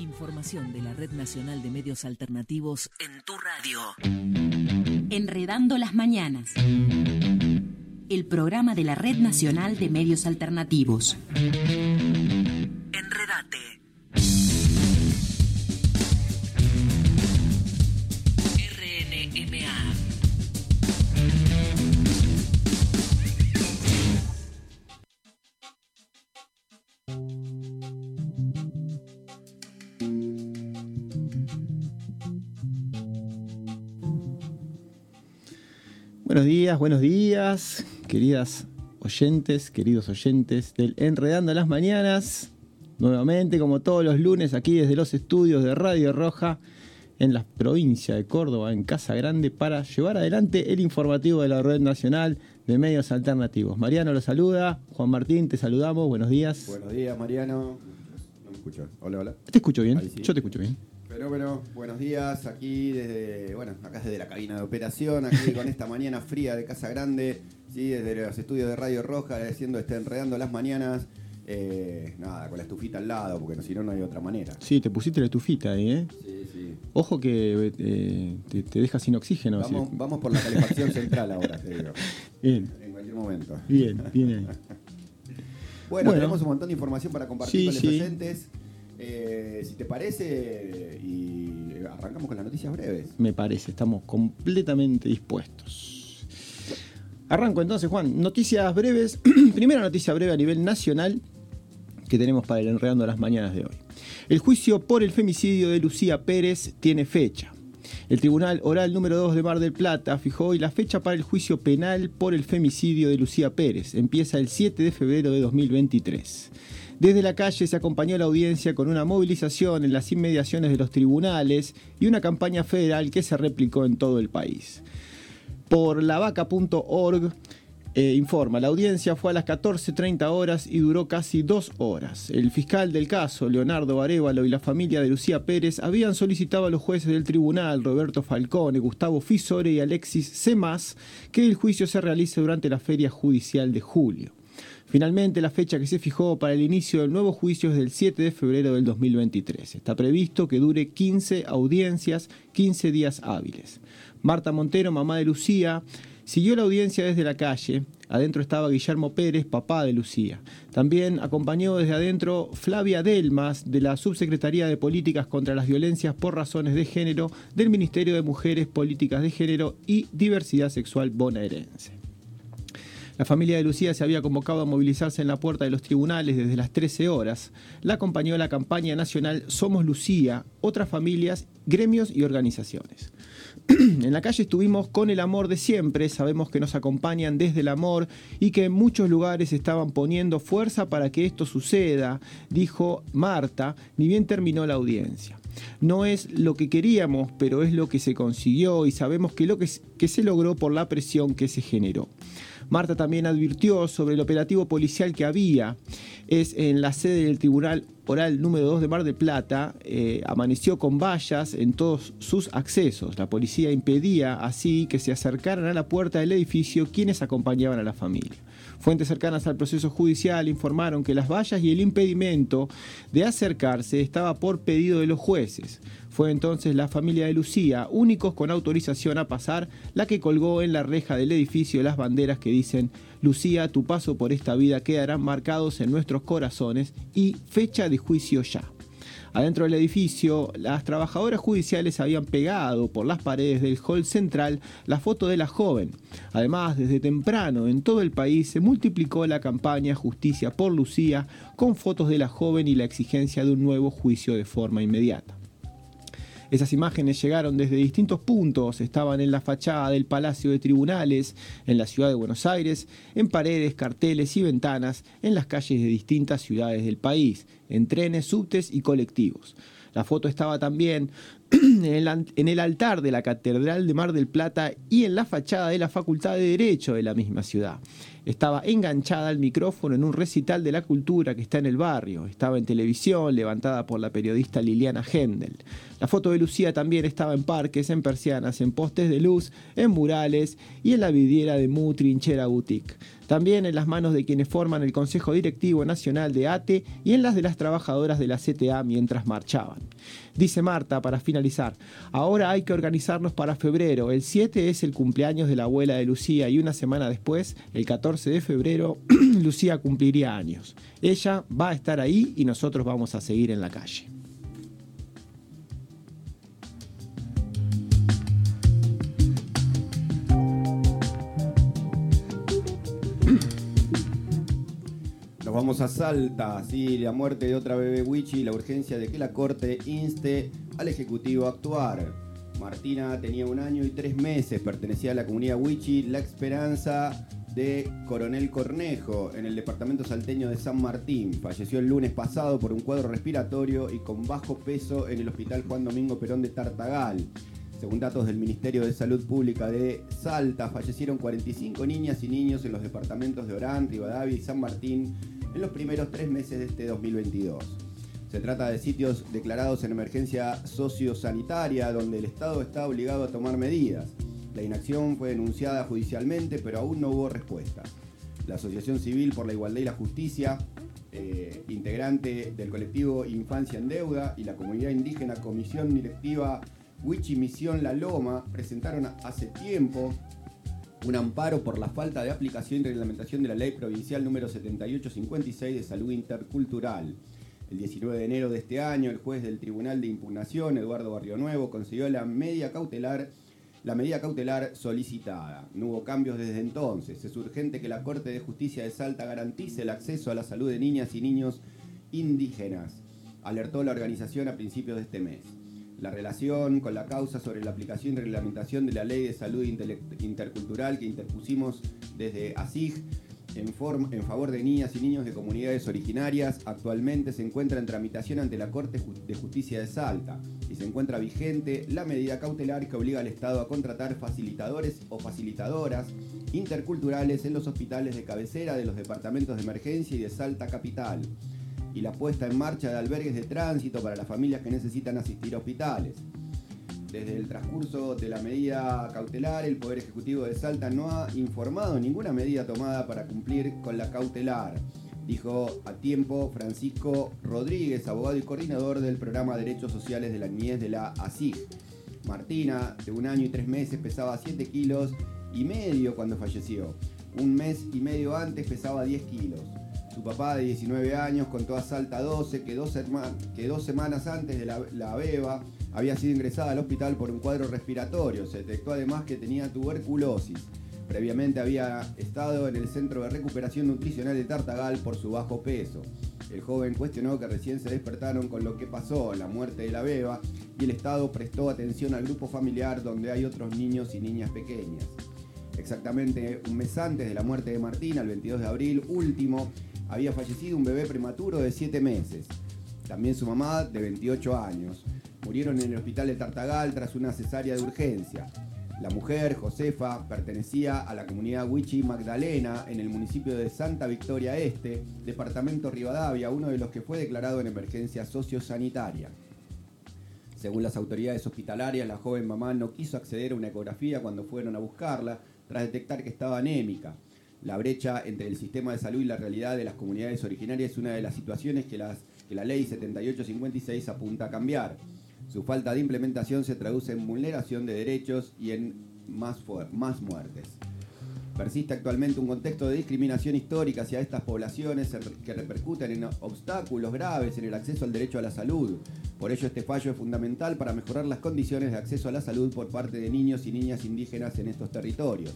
Información de la Red Nacional de Medios Alternativos en tu radio. Enredando las Mañanas. El programa de la Red Nacional de Medios Alternativos. Buenos días, queridas oyentes, queridos oyentes del Enredando las Mañanas. Nuevamente, como todos los lunes, aquí desde los estudios de Radio Roja, en la provincia de Córdoba, en Casa Grande, para llevar adelante el informativo de la Red Nacional de Medios Alternativos. Mariano lo saluda, Juan Martín, te saludamos, buenos días. Buenos días, Mariano. No me escucho. Hola, hola. ¿Te escucho bien? Sí. Yo te escucho bien. Fenómeno, buenos días. Aquí desde, bueno, acá desde la cabina de operación, aquí con esta mañana fría de Casa Grande, sí, desde los estudios de Radio Roja, haciendo este enredando las mañanas. Eh, nada, con la estufita al lado, porque si no, no hay otra manera. Sí, te pusiste la estufita ahí, ¿eh? Sí, sí. Ojo que eh, te, te deja sin oxígeno. Vamos, por la calefacción central ahora, te digo. Bien, En cualquier momento. bien, bien ahí. Bueno, Bueno. tenemos un montón de información para compartir Sí, con los sí. oyentes. Eh, si te parece, y arrancamos con las noticias breves. Me parece, estamos completamente dispuestos. Arranco entonces, Juan. Noticias breves. Primera noticia breve a nivel nacional que tenemos para el Enredando las Mañanas de hoy. El juicio por el femicidio de Lucía Pérez tiene fecha. El Tribunal Oral número 2 de Mar del Plata fijó hoy la fecha para el juicio penal por el femicidio de Lucía Pérez. Empieza el 7 de febrero de 2023. Desde la calle se acompañó la audiencia con una movilización en las inmediaciones de los tribunales y una campaña federal que se replicó en todo el país. Por lavaca.org eh, informa, la audiencia fue a las 14.30 horas y duró casi dos horas. El fiscal del caso, Leonardo Arevalo, y la familia de Lucía Pérez habían solicitado a los jueces del tribunal, Roberto Falcone, Gustavo Fisore y Alexis Semas, que el juicio se realice durante la feria judicial de julio. Finalmente, la fecha que se fijó para el inicio del nuevo juicio es del 7 de febrero del 2023. Está previsto que dure 15 audiencias, 15 días hábiles. Marta Montero, mamá de Lucía, siguió la audiencia desde la calle. Adentro estaba Guillermo Pérez, papá de Lucía. También acompañó desde adentro Flavia Delmas, de la Subsecretaría de Políticas contra las Violencias por Razones de Género del Ministerio de Mujeres, Políticas de Género y Diversidad Sexual bonaerense. La familia de Lucía se había convocado a movilizarse en la puerta de los tribunales desde las 13 horas. La acompañó la campaña nacional Somos Lucía, otras familias, gremios y organizaciones. en la calle estuvimos con el amor de siempre, sabemos que nos acompañan desde el amor y que en muchos lugares estaban poniendo fuerza para que esto suceda, dijo Marta, ni bien terminó la audiencia. No es lo que queríamos, pero es lo que se consiguió y sabemos que lo que, que se logró por la presión que se generó. Marta también advirtió sobre el operativo policial que había. Es en la sede del Tribunal Oral número 2 de Mar del Plata. eh, amaneció con vallas en todos sus accesos. La policía impedía así que se acercaran a la puerta del edificio quienes acompañaban a la familia. Fuentes cercanas al proceso judicial informaron que las vallas y el impedimento de acercarse estaba por pedido de los jueces. Fue entonces la familia de Lucía, únicos con autorización a pasar, la que colgó en la reja del edificio las banderas que dicen Lucía, tu paso por esta vida quedarán marcados en nuestros corazones y fecha de juicio ya. Adentro del edificio, las trabajadoras judiciales habían pegado por las paredes del hall central la foto de la joven. Además, desde temprano en todo el país se multiplicó la campaña Justicia por Lucía con fotos de la joven y la exigencia de un nuevo juicio de forma inmediata. Esas imágenes llegaron desde distintos puntos, estaban en la fachada del Palacio de Tribunales, en la ciudad de Buenos Aires, en paredes, carteles y ventanas, en las calles de distintas ciudades del país, en trenes, subtes y colectivos. La foto estaba también en el, altar de la Catedral de Mar del Plata y en la fachada de la Facultad de Derecho de la misma ciudad. Estaba enganchada al micrófono en un recital de la cultura que está en el barrio. Estaba en televisión, levantada por la periodista Liliana Hendel. La foto de Lucía también estaba en parques, en persianas, en postes de luz, en murales y en la vidriera de Mu Trinchera Boutique. También en las manos de quienes forman el Consejo Directivo Nacional de ATE y en las de las trabajadoras de la CTA mientras marchaban. Dice Marta, para finalizar, ahora hay que organizarnos para febrero. El 7 es el cumpleaños de la abuela de Lucía y una semana después, el 14 de febrero, Lucía cumpliría años. Ella va a estar ahí y nosotros vamos a seguir en la calle. Nos vamos a Salta, sí, la muerte de otra bebé Wichi la urgencia de que la corte inste al Ejecutivo a actuar. Martina tenía un año y tres meses, pertenecía a la comunidad Wichi, La Esperanza de Coronel Cornejo, en el departamento salteño de San Martín. Falleció el lunes pasado por un cuadro respiratorio y con bajo peso en el Hospital Juan Domingo Perón de Tartagal. Según datos del Ministerio de Salud Pública de Salta, fallecieron 45 niñas y niños en los departamentos de Orán, Rivadavia y San Martín en los primeros tres meses de este 2022. Se trata de sitios declarados en emergencia sociosanitaria donde el Estado está obligado a tomar medidas. La inacción fue denunciada judicialmente, pero aún no hubo respuesta. La Asociación Civil por la Igualdad y la Justicia, eh, integrante del colectivo Infancia en Deuda y la comunidad indígena Comisión Directiva Huichi Misión La Loma, presentaron hace tiempo un amparo por la falta de aplicación y reglamentación de la ley provincial número 7856 de salud intercultural. El 19 de enero de este año, el juez del Tribunal de Impugnación, Eduardo Barrio Nuevo, concedió la medida cautelar, la medida cautelar solicitada. No hubo cambios desde entonces. Es urgente que la Corte de Justicia de Salta garantice el acceso a la salud de niñas y niños indígenas, alertó la organización a principios de este mes la relación con la causa sobre la aplicación y reglamentación de la Ley de Salud Intercultural que interpusimos desde ASIG en, favor de niñas y niños de comunidades originarias actualmente se encuentra en tramitación ante la Corte de Justicia de Salta y se encuentra vigente la medida cautelar que obliga al Estado a contratar facilitadores o facilitadoras interculturales en los hospitales de cabecera de los departamentos de emergencia y de Salta Capital y la puesta en marcha de albergues de tránsito para las familias que necesitan asistir a hospitales. Desde el transcurso de la medida cautelar, el Poder Ejecutivo de Salta no ha informado ninguna medida tomada para cumplir con la cautelar, dijo a tiempo Francisco Rodríguez, abogado y coordinador del programa Derechos Sociales de la Niñez de la ASIG. Martina, de un año y tres meses, pesaba 7 kilos y medio cuando falleció. Un mes y medio antes pesaba 10 kilos. Su papá de 19 años contó a Salta 12 que dos, que dos semanas antes de la, beba había sido ingresada al hospital por un cuadro respiratorio. Se detectó además que tenía tuberculosis. Previamente había estado en el Centro de Recuperación Nutricional de Tartagal por su bajo peso. El joven cuestionó que recién se despertaron con lo que pasó, la muerte de la beba, y el Estado prestó atención al grupo familiar donde hay otros niños y niñas pequeñas. Exactamente un mes antes de la muerte de Martina, el 22 de abril último, había fallecido un bebé prematuro de 7 meses. También su mamá, de 28 años. Murieron en el hospital de Tartagal tras una cesárea de urgencia. La mujer, Josefa, pertenecía a la comunidad Huichi Magdalena en el municipio de Santa Victoria Este, departamento Rivadavia, uno de los que fue declarado en emergencia sociosanitaria. Según las autoridades hospitalarias, la joven mamá no quiso acceder a una ecografía cuando fueron a buscarla tras detectar que estaba anémica. La brecha entre el sistema de salud y la realidad de las comunidades originarias es una de las situaciones que, la ley 7856 apunta a cambiar. Su falta de implementación se traduce en vulneración de derechos y en más, más muertes. Persiste actualmente un contexto de discriminación histórica hacia estas poblaciones que repercuten en obstáculos graves en el acceso al derecho a la salud. Por ello este fallo es fundamental para mejorar las condiciones de acceso a la salud por parte de niños y niñas indígenas en estos territorios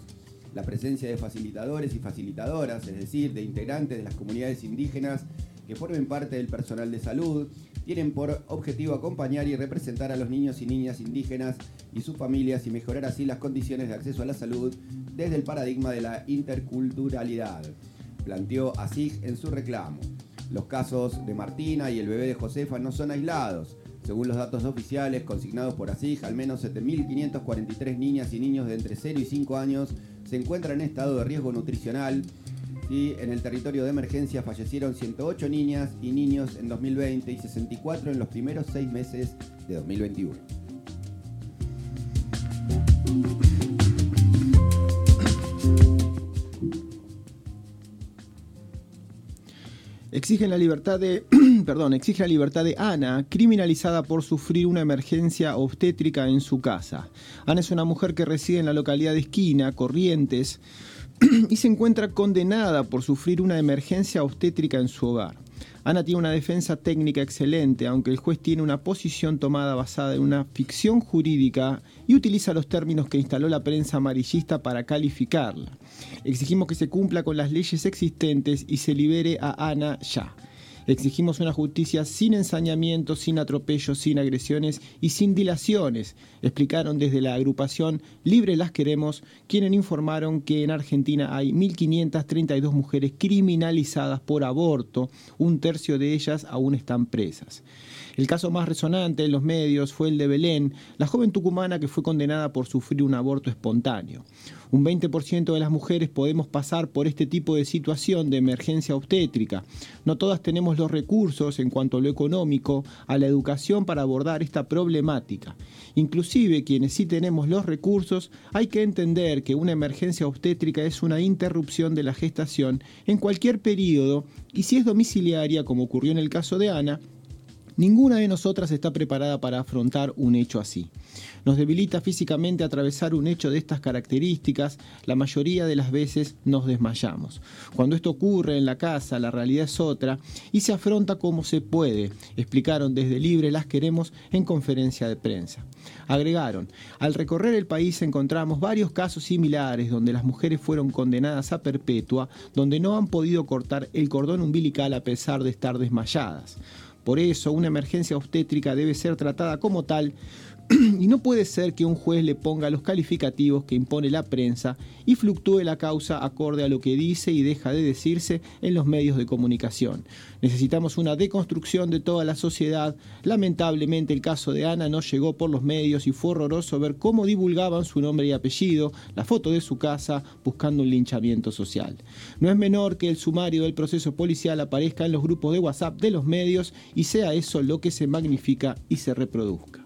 la presencia de facilitadores y facilitadoras, es decir, de integrantes de las comunidades indígenas que formen parte del personal de salud, tienen por objetivo acompañar y representar a los niños y niñas indígenas y sus familias y mejorar así las condiciones de acceso a la salud desde el paradigma de la interculturalidad, planteó ASIG en su reclamo. Los casos de Martina y el bebé de Josefa no son aislados. Según los datos oficiales consignados por ASIG, al menos 7.543 niñas y niños de entre 0 y 5 años se encuentra en estado de riesgo nutricional. Y En el territorio de emergencia fallecieron 108 niñas y niños en 2020 y 64 en los primeros seis meses de 2021. Exigen la libertad de perdón, exige la libertad de Ana, criminalizada por sufrir una emergencia obstétrica en su casa. Ana es una mujer que reside en la localidad de Esquina, Corrientes, y se encuentra condenada por sufrir una emergencia obstétrica en su hogar. Ana tiene una defensa técnica excelente, aunque el juez tiene una posición tomada basada en una ficción jurídica y utiliza los términos que instaló la prensa amarillista para calificarla. Exigimos que se cumpla con las leyes existentes y se libere a Ana ya. Exigimos una justicia sin ensañamientos, sin atropellos, sin agresiones y sin dilaciones, explicaron desde la agrupación Libre las Queremos, quienes informaron que en Argentina hay 1.532 mujeres criminalizadas por aborto, un tercio de ellas aún están presas. El caso más resonante en los medios fue el de Belén, la joven tucumana que fue condenada por sufrir un aborto espontáneo. Un 20% de las mujeres podemos pasar por este tipo de situación de emergencia obstétrica. No todas tenemos los recursos en cuanto a lo económico, a la educación para abordar esta problemática. Inclusive quienes sí tenemos los recursos, hay que entender que una emergencia obstétrica es una interrupción de la gestación en cualquier periodo y si es domiciliaria, como ocurrió en el caso de Ana, Ninguna de nosotras está preparada para afrontar un hecho así. Nos debilita físicamente atravesar un hecho de estas características, la mayoría de las veces nos desmayamos. Cuando esto ocurre en la casa, la realidad es otra y se afronta como se puede, explicaron desde Libre Las Queremos en conferencia de prensa. Agregaron, al recorrer el país encontramos varios casos similares donde las mujeres fueron condenadas a perpetua, donde no han podido cortar el cordón umbilical a pesar de estar desmayadas. Por eso, una emergencia obstétrica debe ser tratada como tal y no puede ser que un juez le ponga los calificativos que impone la prensa y fluctúe la causa acorde a lo que dice y deja de decirse en los medios de comunicación. Necesitamos una deconstrucción de toda la sociedad. Lamentablemente el caso de Ana no llegó por los medios y fue horroroso ver cómo divulgaban su nombre y apellido, la foto de su casa, buscando un linchamiento social. No es menor que el sumario del proceso policial aparezca en los grupos de WhatsApp de los medios y sea eso lo que se magnifica y se reproduzca.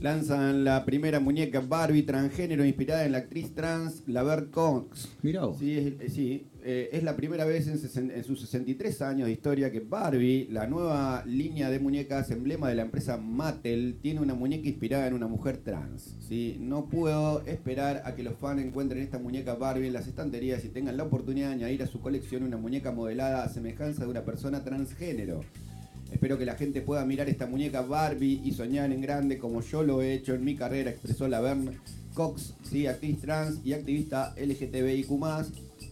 Lanzan la primera muñeca Barbie transgénero inspirada en la actriz trans Laverne Cox. Mirá Sí, es, eh, sí, eh, es la primera vez en, en, sus 63 años de historia que Barbie, la nueva línea de muñecas emblema de la empresa Mattel, tiene una muñeca inspirada en una mujer trans. ¿sí? No puedo esperar a que los fans encuentren esta muñeca Barbie en las estanterías y tengan la oportunidad de añadir a su colección una muñeca modelada a semejanza de una persona transgénero. Espero que la gente pueda mirar esta muñeca Barbie y soñar en grande como yo lo he hecho en mi carrera, expresó la Verne Cox, ¿sí? actriz trans y activista LGTBIQ+,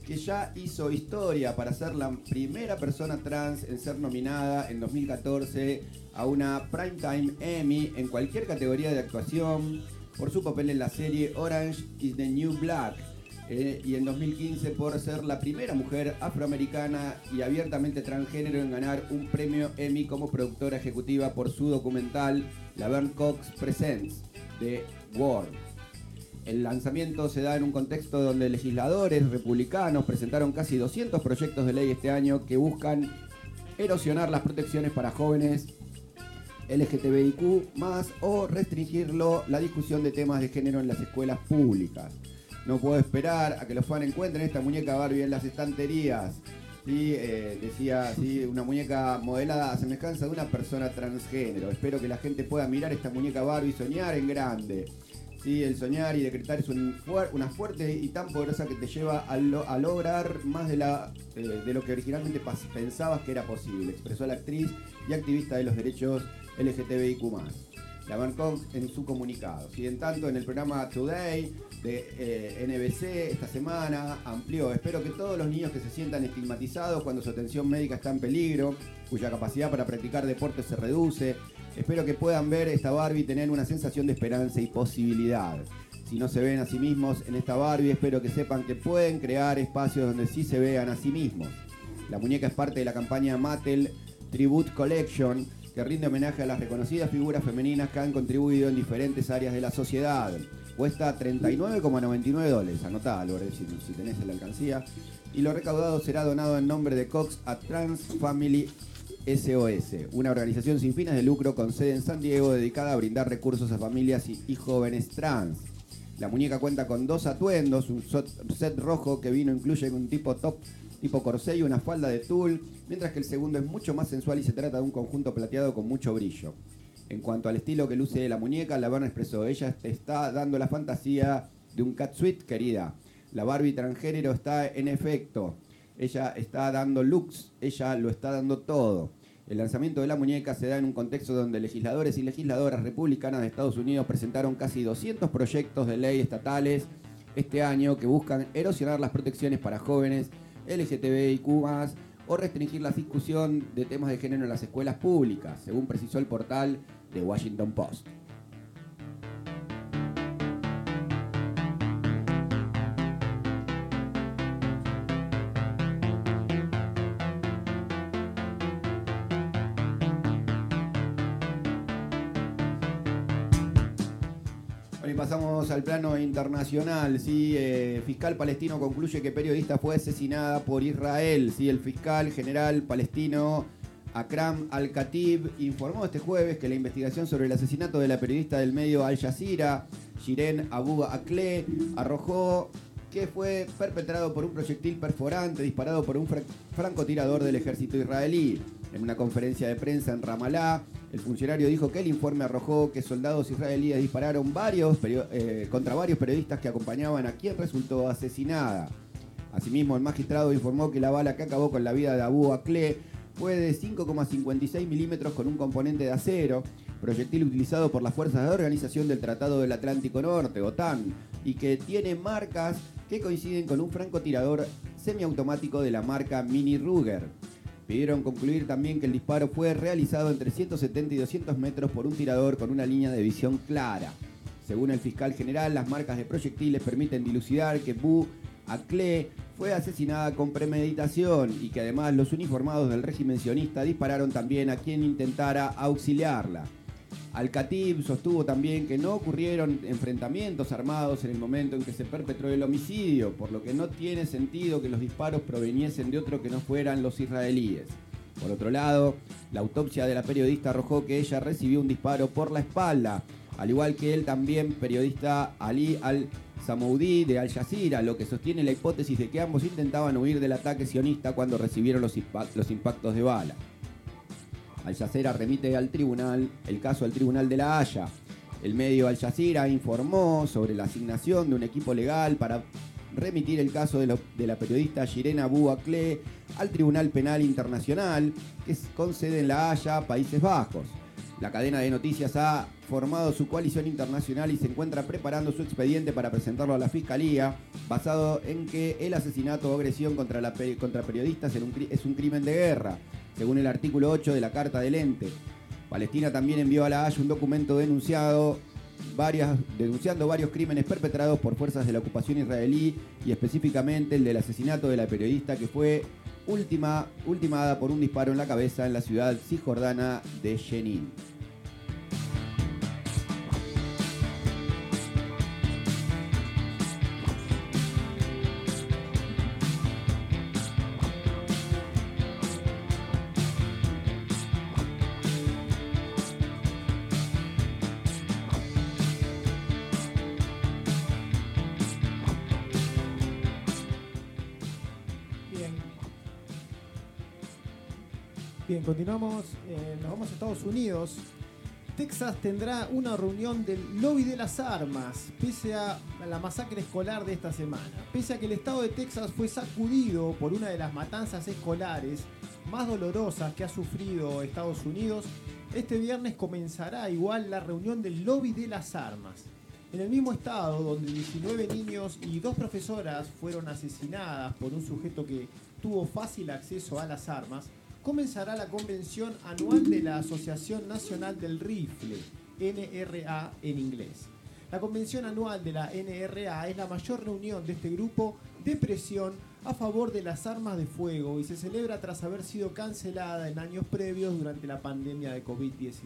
que ya hizo historia para ser la primera persona trans en ser nominada en 2014 a una Primetime Emmy en cualquier categoría de actuación por su papel en la serie Orange is the New Black eh, y en 2015 por ser la primera mujer afroamericana y abiertamente transgénero en ganar un premio Emmy como productora ejecutiva por su documental Laverne Cox Presents The World. El lanzamiento se da en un contexto donde legisladores republicanos presentaron casi 200 proyectos de ley este año que buscan erosionar las protecciones para jóvenes LGTBIQ más o restringirlo la discusión de temas de género en las escuelas públicas. No puedo esperar a que los fans encuentren esta muñeca Barbie en las estanterías. ¿sí? Eh, decía, ¿sí? una muñeca modelada a semejanza de una persona transgénero. Espero que la gente pueda mirar esta muñeca Barbie y soñar en grande. ¿sí? El soñar y decretar es una fuerte y tan poderosa que te lleva a, lograr más de, eh, de lo que originalmente pensabas que era posible, expresó la actriz y activista de los derechos LGTBIQ la Kong en su comunicado. Si en tanto, en el programa Today de eh, NBC esta semana amplió. Espero que todos los niños que se sientan estigmatizados cuando su atención médica está en peligro, cuya capacidad para practicar deporte se reduce, espero que puedan ver esta Barbie y tener una sensación de esperanza y posibilidad. Si no se ven a sí mismos en esta Barbie, espero que sepan que pueden crear espacios donde sí se vean a sí mismos. La muñeca es parte de la campaña Mattel Tribute Collection, que rinde homenaje a las reconocidas figuras femeninas que han contribuido en diferentes áreas de la sociedad. Cuesta 39,99 dólares. Anotá, Álvaro, si, si tenés la alcancía. Y lo recaudado será donado en nombre de Cox a Trans Family SOS, una organización sin fines de lucro con sede en San Diego dedicada a brindar recursos a familias y, y jóvenes trans. La muñeca cuenta con dos atuendos, un set rojo que vino incluye un tipo top tipo corsé y una falda de tul, mientras que el segundo es mucho más sensual y se trata de un conjunto plateado con mucho brillo. En cuanto al estilo que luce la muñeca, la Barbie expresó, ella está dando la fantasía de un catsuit, querida. La Barbie transgénero está en efecto. Ella está dando looks, ella lo está dando todo. El lanzamiento de la muñeca se da en un contexto donde legisladores y legisladoras republicanas de Estados Unidos presentaron casi 200 proyectos de ley estatales este año que buscan erosionar las protecciones para jóvenes, LGTBIQ+, o restringir la discusión de temas de género en las escuelas públicas, según precisó el portal de Washington Post. Al plano internacional. ¿sí? Eh, fiscal palestino concluye que periodista fue asesinada por Israel. ¿sí? El fiscal general palestino Akram Al-Khatib informó este jueves que la investigación sobre el asesinato de la periodista del medio Al Jazeera, Shiren Abu Akleh, arrojó que fue perpetrado por un proyectil perforante disparado por un fra- francotirador del ejército israelí. En una conferencia de prensa en Ramallah, el funcionario dijo que el informe arrojó que soldados israelíes dispararon varios eh, contra varios periodistas que acompañaban a quien resultó asesinada. Asimismo, el magistrado informó que la bala que acabó con la vida de Abu Akleh fue de 5,56 milímetros con un componente de acero, proyectil utilizado por las fuerzas de organización del Tratado del Atlántico Norte, OTAN, y que tiene marcas que coinciden con un francotirador semiautomático de la marca Mini Ruger. Pidieron concluir también que el disparo fue realizado entre 170 y 200 metros por un tirador con una línea de visión clara. Según el fiscal general, las marcas de proyectiles permiten dilucidar que Bu Akleh fue asesinada con premeditación y que además los uniformados del régimen sionista dispararon también a quien intentara auxiliarla. Al-Khatib sostuvo también que no ocurrieron enfrentamientos armados en el momento en que se perpetró el homicidio, por lo que no tiene sentido que los disparos proveniesen de otro que no fueran los israelíes. Por otro lado, la autopsia de la periodista arrojó que ella recibió un disparo por la espalda, al igual que él también periodista Ali al-Samoudi de Al Jazeera, lo que sostiene la hipótesis de que ambos intentaban huir del ataque sionista cuando recibieron los impactos de bala. Al Jazeera remite al tribunal el caso al tribunal de La Haya. El medio Al Jazeera informó sobre la asignación de un equipo legal para remitir el caso de, la periodista Shirena Abu Akleh al Tribunal Penal Internacional, que es con sede en La Haya, Países Bajos. La cadena de noticias ha formado su coalición internacional y se encuentra preparando su expediente para presentarlo a la Fiscalía, basado en que el asesinato o agresión contra, periodistas es un crimen de guerra, según el artículo 8 de la Carta del Ente. Palestina también envió a La Haya un documento denunciado varias, denunciando varios crímenes perpetrados por fuerzas de la ocupación israelí y específicamente el del asesinato de la periodista que fue ultimada por un disparo en la cabeza en la ciudad cisjordana de Jenin. Continuamos. nos vamos a Estados Unidos. Texas tendrá una reunión del lobby de las armas, pese a la masacre escolar de esta semana. Pese a que el estado de Texas fue sacudido por una de las matanzas escolares más dolorosas que ha sufrido Estados Unidos, este viernes comenzará igual la reunión del lobby de las armas. En el mismo estado donde 19 niños y dos profesoras fueron asesinadas por un sujeto que tuvo fácil acceso a las armas, comenzará la convención anual de la Asociación Nacional del Rifle, NRA en inglés. La convención anual de la NRA es la mayor reunión de este grupo de presión a favor de las armas de fuego y se celebra tras haber sido cancelada en años previos durante la pandemia de COVID-19.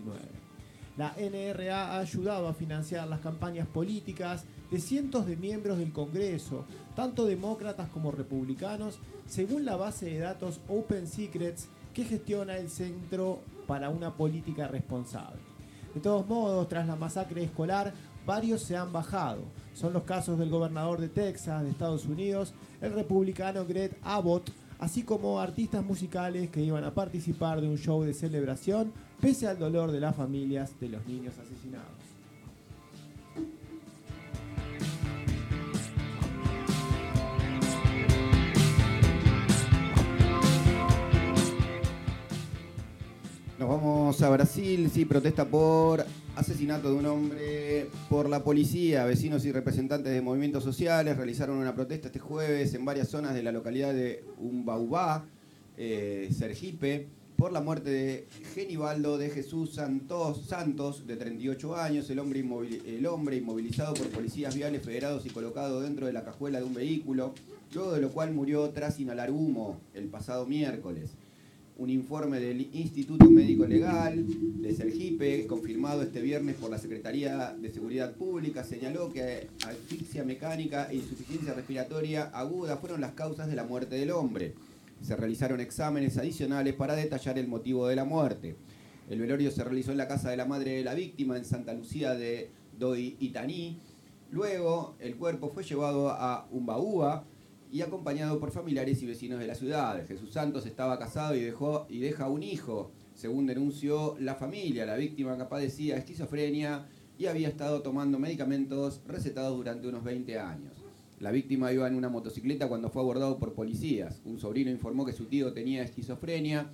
La NRA ha ayudado a financiar las campañas políticas de cientos de miembros del Congreso, tanto demócratas como republicanos, según la base de datos Open Secrets, que gestiona el Centro para una Política Responsable. De todos modos, tras la masacre escolar, varios se han bajado. Son los casos del gobernador de Texas, de Estados Unidos, el republicano Greg Abbott, así como artistas musicales que iban a participar de un show de celebración pese al dolor de las familias de los niños asesinados. Nos vamos a Brasil, sí, protesta por asesinato de un hombre por la policía. Vecinos y representantes de movimientos sociales realizaron una protesta este jueves en varias zonas de la localidad de Umbaubá, eh, Sergipe, por la muerte de Genibaldo de Jesús Santos, Santos, de 38 años, el hombre, el hombre inmovilizado por policías viales federados y colocado dentro de la cajuela de un vehículo, luego de lo cual murió tras inhalar humo el pasado miércoles un informe del Instituto Médico Legal de Sergipe, confirmado este viernes por la Secretaría de Seguridad Pública, señaló que asfixia mecánica e insuficiencia respiratoria aguda fueron las causas de la muerte del hombre. Se realizaron exámenes adicionales para detallar el motivo de la muerte. El velorio se realizó en la casa de la madre de la víctima en Santa Lucía de Doi Itaní. Luego, el cuerpo fue llevado a Umbaúa, y acompañado por familiares y vecinos de la ciudad. Jesús Santos estaba casado y, dejó, y deja un hijo, según denunció la familia. La víctima padecía esquizofrenia y había estado tomando medicamentos recetados durante unos 20 años. La víctima iba en una motocicleta cuando fue abordado por policías. Un sobrino informó que su tío tenía esquizofrenia.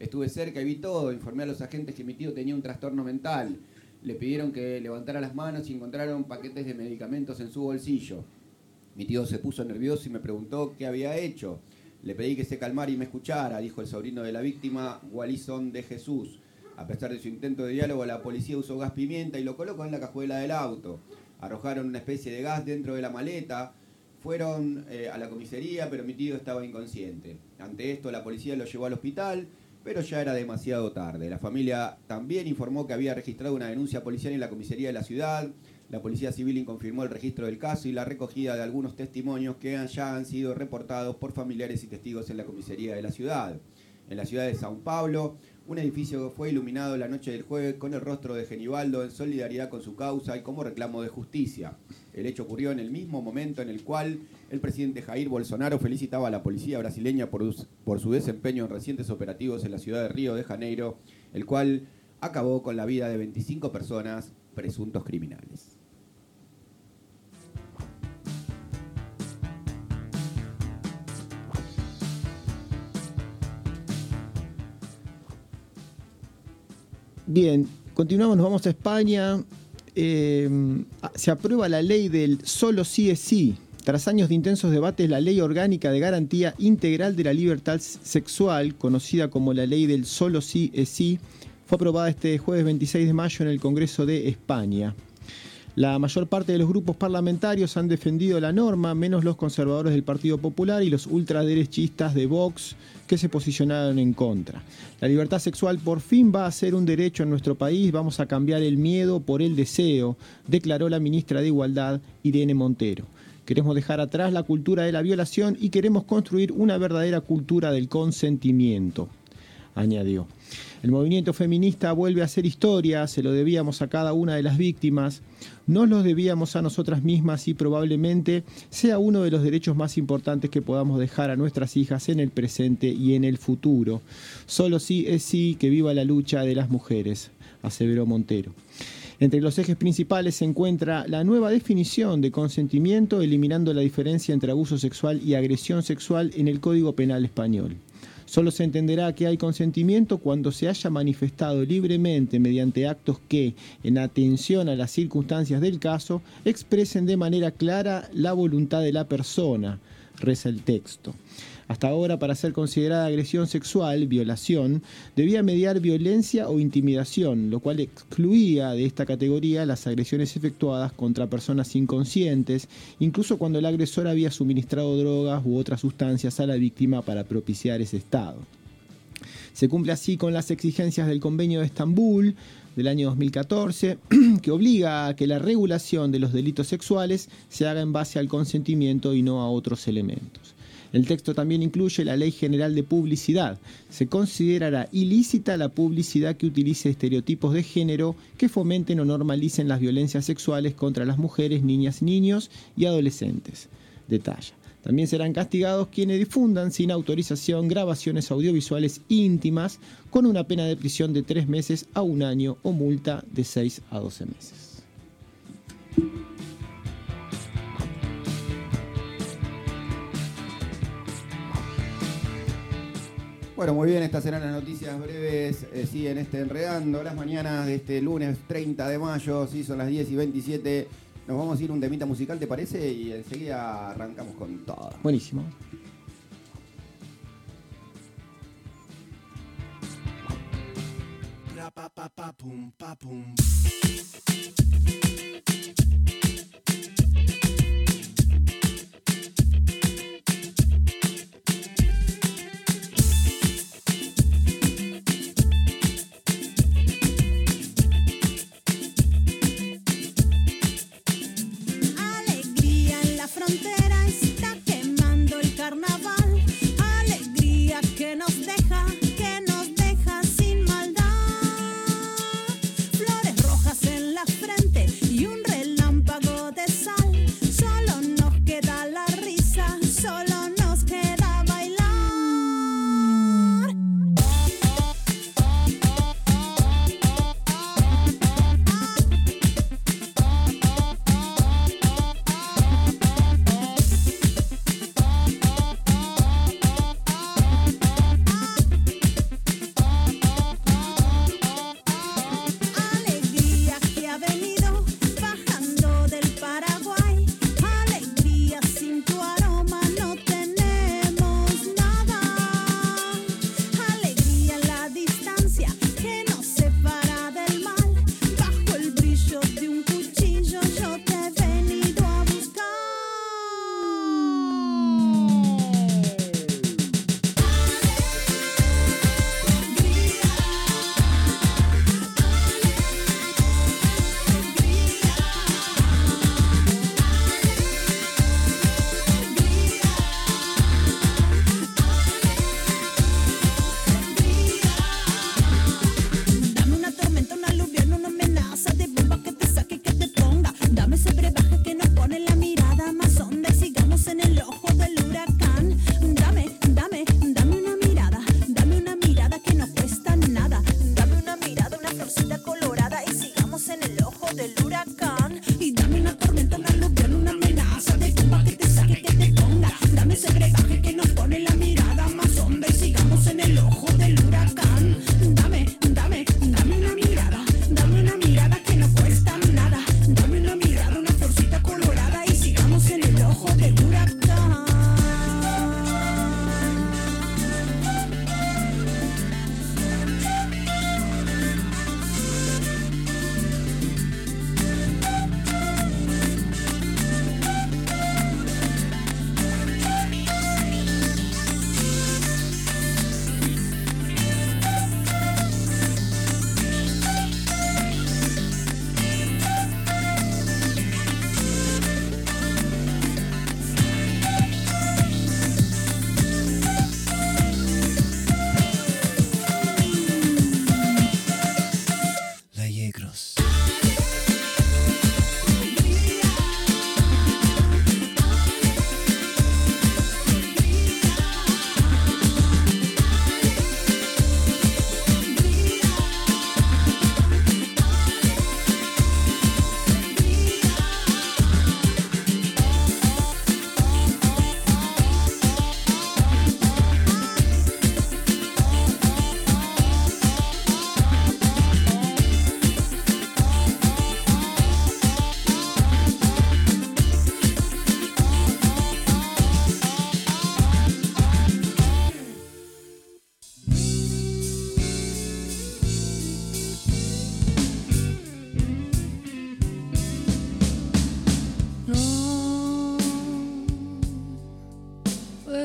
Estuve cerca y vi todo. Informé a los agentes que mi tío tenía un trastorno mental. Le pidieron que levantara las manos y encontraron paquetes de medicamentos en su bolsillo. Mi tío se puso nervioso y me preguntó qué había hecho. Le pedí que se calmara y me escuchara, dijo el sobrino de la víctima, Walison de Jesús. A pesar de su intento de diálogo, la policía usó gas pimienta y lo colocó en la cajuela del auto. Arrojaron una especie de gas dentro de la maleta. Fueron eh, a la comisaría, pero mi tío estaba inconsciente. Ante esto, la policía lo llevó al hospital, pero ya era demasiado tarde. La familia también informó que había registrado una denuncia policial en la comisaría de la ciudad. La Policía Civil confirmó el registro del caso y la recogida de algunos testimonios que ya han sido reportados por familiares y testigos en la comisaría de la ciudad. En la ciudad de Sao Paulo, un edificio fue iluminado la noche del jueves con el rostro de Genibaldo en solidaridad con su causa y como reclamo de justicia. El hecho ocurrió en el mismo momento en el cual el presidente Jair Bolsonaro felicitaba a la policía brasileña por, su desempeño en recientes operativos en la ciudad de Río de Janeiro, el cual acabó con la vida de 25 personas presuntos criminales. Bien, continuamos, nos vamos a España. Eh, se aprueba la ley del solo sí es sí. Tras años de intensos debates, la Ley Orgánica de Garantía Integral de la Libertad Sexual, conocida como la Ley del Solo Sí es Sí, fue aprobada este jueves 26 de mayo en el Congreso de España. La mayor parte de los grupos parlamentarios han defendido la norma, menos los conservadores del Partido Popular y los ultraderechistas de Vox, que se posicionaron en contra. La libertad sexual por fin va a ser un derecho en nuestro país, vamos a cambiar el miedo por el deseo, declaró la ministra de Igualdad, Irene Montero. Queremos dejar atrás la cultura de la violación y queremos construir una verdadera cultura del consentimiento, añadió. El movimiento feminista vuelve a hacer historia, se lo debíamos a cada una de las víctimas, nos lo debíamos a nosotras mismas y probablemente sea uno de los derechos más importantes que podamos dejar a nuestras hijas en el presente y en el futuro. Solo sí es sí que viva la lucha de las mujeres, aseveró Montero. Entre los ejes principales se encuentra la nueva definición de consentimiento, eliminando la diferencia entre abuso sexual y agresión sexual en el Código Penal español. Solo se entenderá que hay consentimiento cuando se haya manifestado libremente mediante actos que, en atención a las circunstancias del caso, expresen de manera clara la voluntad de la persona, reza el texto. Hasta ahora, para ser considerada agresión sexual, violación, debía mediar violencia o intimidación, lo cual excluía de esta categoría las agresiones efectuadas contra personas inconscientes, incluso cuando el agresor había suministrado drogas u otras sustancias a la víctima para propiciar ese estado. Se cumple así con las exigencias del Convenio de Estambul del año 2014, que obliga a que la regulación de los delitos sexuales se haga en base al consentimiento y no a otros elementos. El texto también incluye la Ley General de Publicidad. Se considerará ilícita la publicidad que utilice estereotipos de género que fomenten o normalicen las violencias sexuales contra las mujeres, niñas, niños y adolescentes. Detalla. También serán castigados quienes difundan sin autorización grabaciones audiovisuales íntimas con una pena de prisión de tres meses a un año o multa de 6 a 12 meses. Bueno, muy bien, estas serán las noticias breves. eh, siguen este enredando las mañanas de este lunes 30 de mayo, sí, son las 10 y 27. Nos vamos a ir un temita musical, ¿te parece? Y enseguida arrancamos con todo. Buenísimo.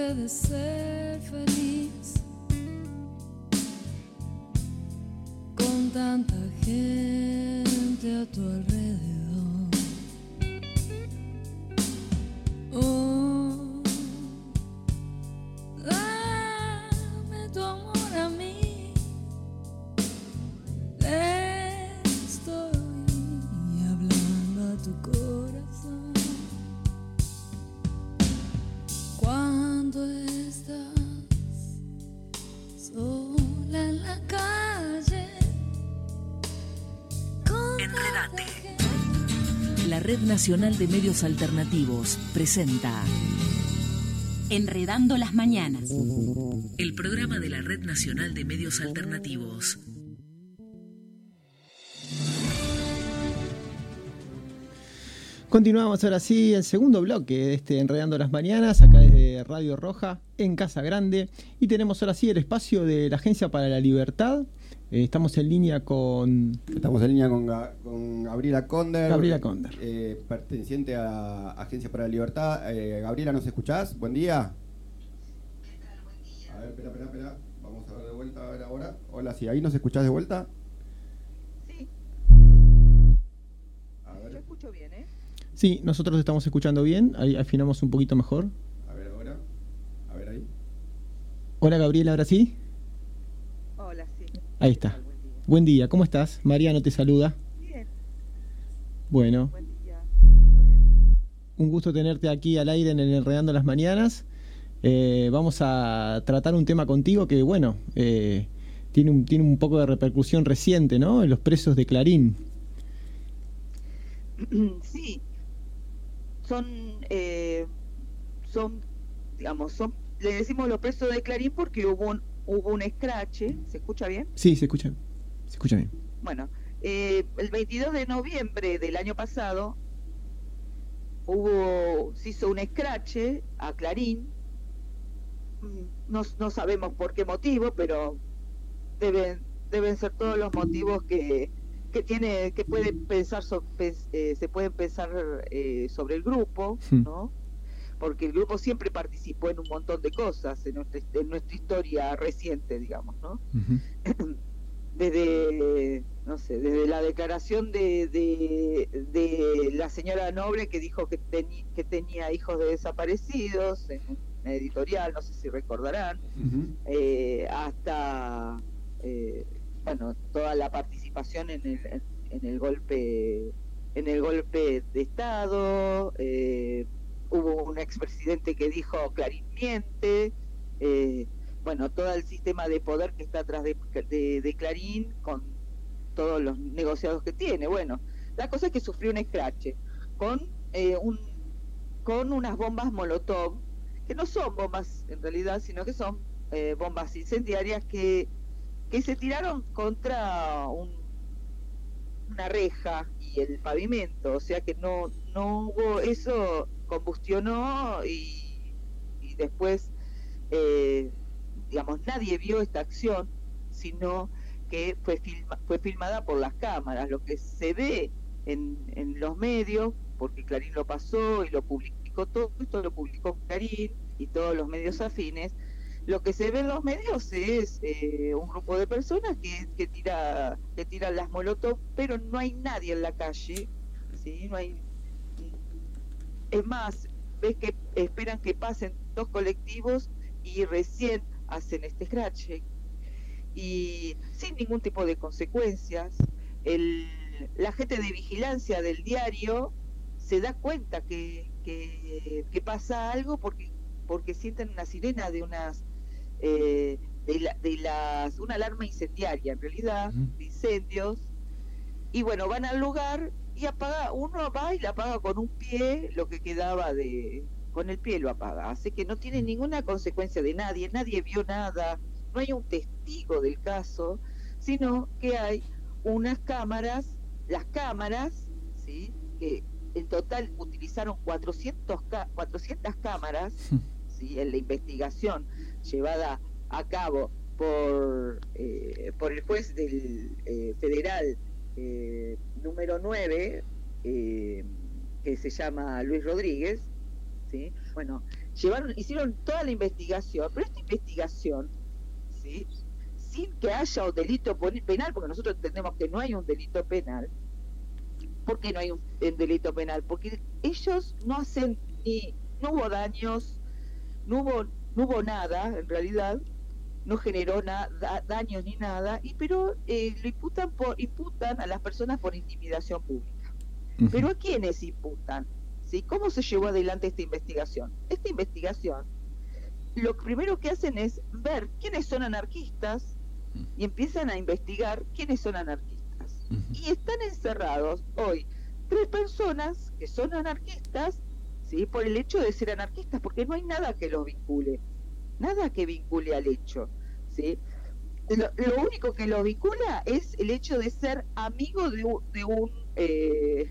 Puedes ser feliz con tanta gente a tu alrededor. Nacional de Medios Alternativos presenta Enredando las mañanas. el programa de la Red Nacional de Medios Alternativos. Continuamos ahora sí el segundo bloque de este Enredando las Mañanas, acá desde Radio Roja, en Casa Grande. Y tenemos ahora sí el espacio de la Agencia para la Libertad. Eh, estamos en línea con Estamos en línea con, Ga- con Gabriela Conder. Gabriela Conder. eh, perteneciente a Agencia para la Libertad. Eh, Gabriela, ¿nos escuchás? Buen día. A ver, espera, espera, espera. Vamos a ver de vuelta a ver ahora. Hola, sí, ahí nos escuchás de vuelta. Sí, A yo escucho bien, ¿eh? Sí, nosotros estamos escuchando bien, ahí afinamos un poquito mejor. a ver ahora. A ver ahí. Hola Gabriela, ahora sí. Ahí está. Buen día. ¿cómo estás? Mariano te saluda. Bien, Bueno, buen día. Un gusto tenerte aquí al aire en el Enredando las Mañanas. Eh, vamos a tratar un tema contigo que, bueno, eh, tiene, un, tiene un poco de repercusión reciente, ¿no? En los presos de Clarín. Sí, son, eh, son, digamos, son, le decimos los presos de Clarín porque hubo un, hubo un escrache, ¿se escucha bien? Sí, se escucha. Se escucha bien. Bueno, eh, el 22 de noviembre del año pasado hubo, se hizo un escrache a Clarín, Mm, no, no sabemos por qué motivo, pero deben, deben ser todos los motivos que, que tiene, que pueden pensar, so- eh, se pueden pensar eh, sobre el grupo, Hmm. ¿no? Porque el grupo siempre participó en un montón de cosas en nuestra, en nuestra historia reciente, digamos, ¿no? Desde no sé desde la declaración de, de, de la señora Noble que dijo que, que tenía hijos de desaparecidos en una editorial no sé si recordarán eh, hasta eh, bueno toda la participación en el en, en el golpe en el golpe de estado eh, hubo un expresidente que dijo Clarín miente eh, bueno todo el sistema de poder que está atrás de, de- Clarín con todos los negociados que tiene. Bueno la cosa es que sufrió un escrache con eh, un con unas bombas Molotov que no son bombas en realidad sino que son eh, bombas incendiarias que que se tiraron contra un, una reja y el pavimento, o sea que no, no hubo, eso combustionó y, y después, eh, digamos, nadie vio esta acción, sino que fue, filma- fue filmada por las cámaras. Lo que se ve en, en los medios, porque Clarín lo pasó y lo publicó todo, esto lo publicó Clarín y todos los medios afines, lo que se ve en los medios es eh, un grupo de personas que, que tira que tiran las molotov, pero no hay nadie en la calle, ¿sí? No hay es más, ves que esperan que pasen dos colectivos y recién hacen este scratch y sin ningún tipo de consecuencias. El, la gente de vigilancia del diario se da cuenta que, que, que pasa algo porque porque sienten una sirena de unas eh, de, la- de las una alarma incendiaria en realidad de incendios y bueno van al lugar y apaga uno va y la apaga con un pie lo que quedaba de con el pie lo apaga así que no tiene ninguna consecuencia de nadie nadie vio nada no hay un testigo del caso sino que hay unas cámaras las cámaras sí que en total utilizaron 400 ca- 400 cámaras ¿sí? en la investigación llevada a cabo por, eh, por el juez del eh, federal eh, número 9, eh, que se llama Luis Rodríguez, ¿sí? bueno, llevaron, hicieron toda la investigación, pero esta investigación, ¿sí? sin que haya un delito penal, porque nosotros entendemos que no hay un delito penal, ¿por qué no hay un, un delito penal? Porque ellos no hacen ni, no hubo daños, no hubo, no hubo nada en realidad, no generó na- da- daños ni nada, y pero eh, lo imputan por, imputan a las personas por intimidación pública. Pero ¿a quiénes imputan? ¿Sí? ¿Cómo se llevó adelante esta investigación? Esta investigación, lo primero que hacen es ver quiénes son anarquistas y empiezan a investigar quiénes son anarquistas. Y están encerrados hoy tres personas que son anarquistas, ¿sí? Por el hecho de ser anarquistas, porque no hay nada que los vincule, nada que vincule al hecho, ¿sí? Lo, lo único que los vincula es el hecho de ser amigo de, un- de un eh,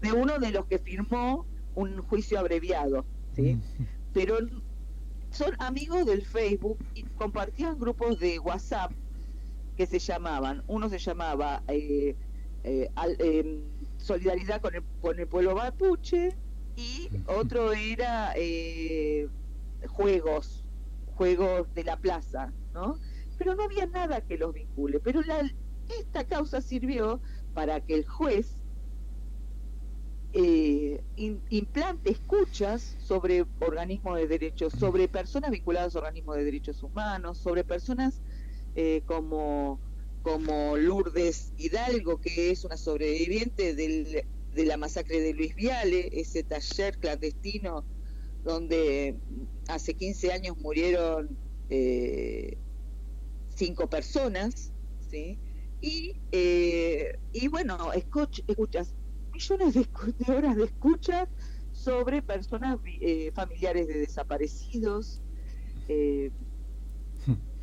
de uno de los que firmó un juicio abreviado, ¿sí? Pero son amigos del Facebook y compartían grupos de WhatsApp que se llamaban, uno se llamaba eh, eh, al- em, Solidaridad con el, con el pueblo mapuche y otro era eh, juegos, juegos de la plaza, ¿no? Pero no había nada que los vincule. Pero la, esta causa sirvió para que el juez eh, in- implante escuchas sobre organismos de derechos, sobre personas vinculadas a organismos de derechos humanos, sobre personas eh, como, como Lourdes Hidalgo, que es una sobreviviente del- de la masacre de Luis Viale, ese taller clandestino donde hace 15 años murieron eh, cinco personas, ¿sí? Y, eh, y bueno, escuch- escuchas, millones de, horas de escucha sobre personas eh, familiares de desaparecidos.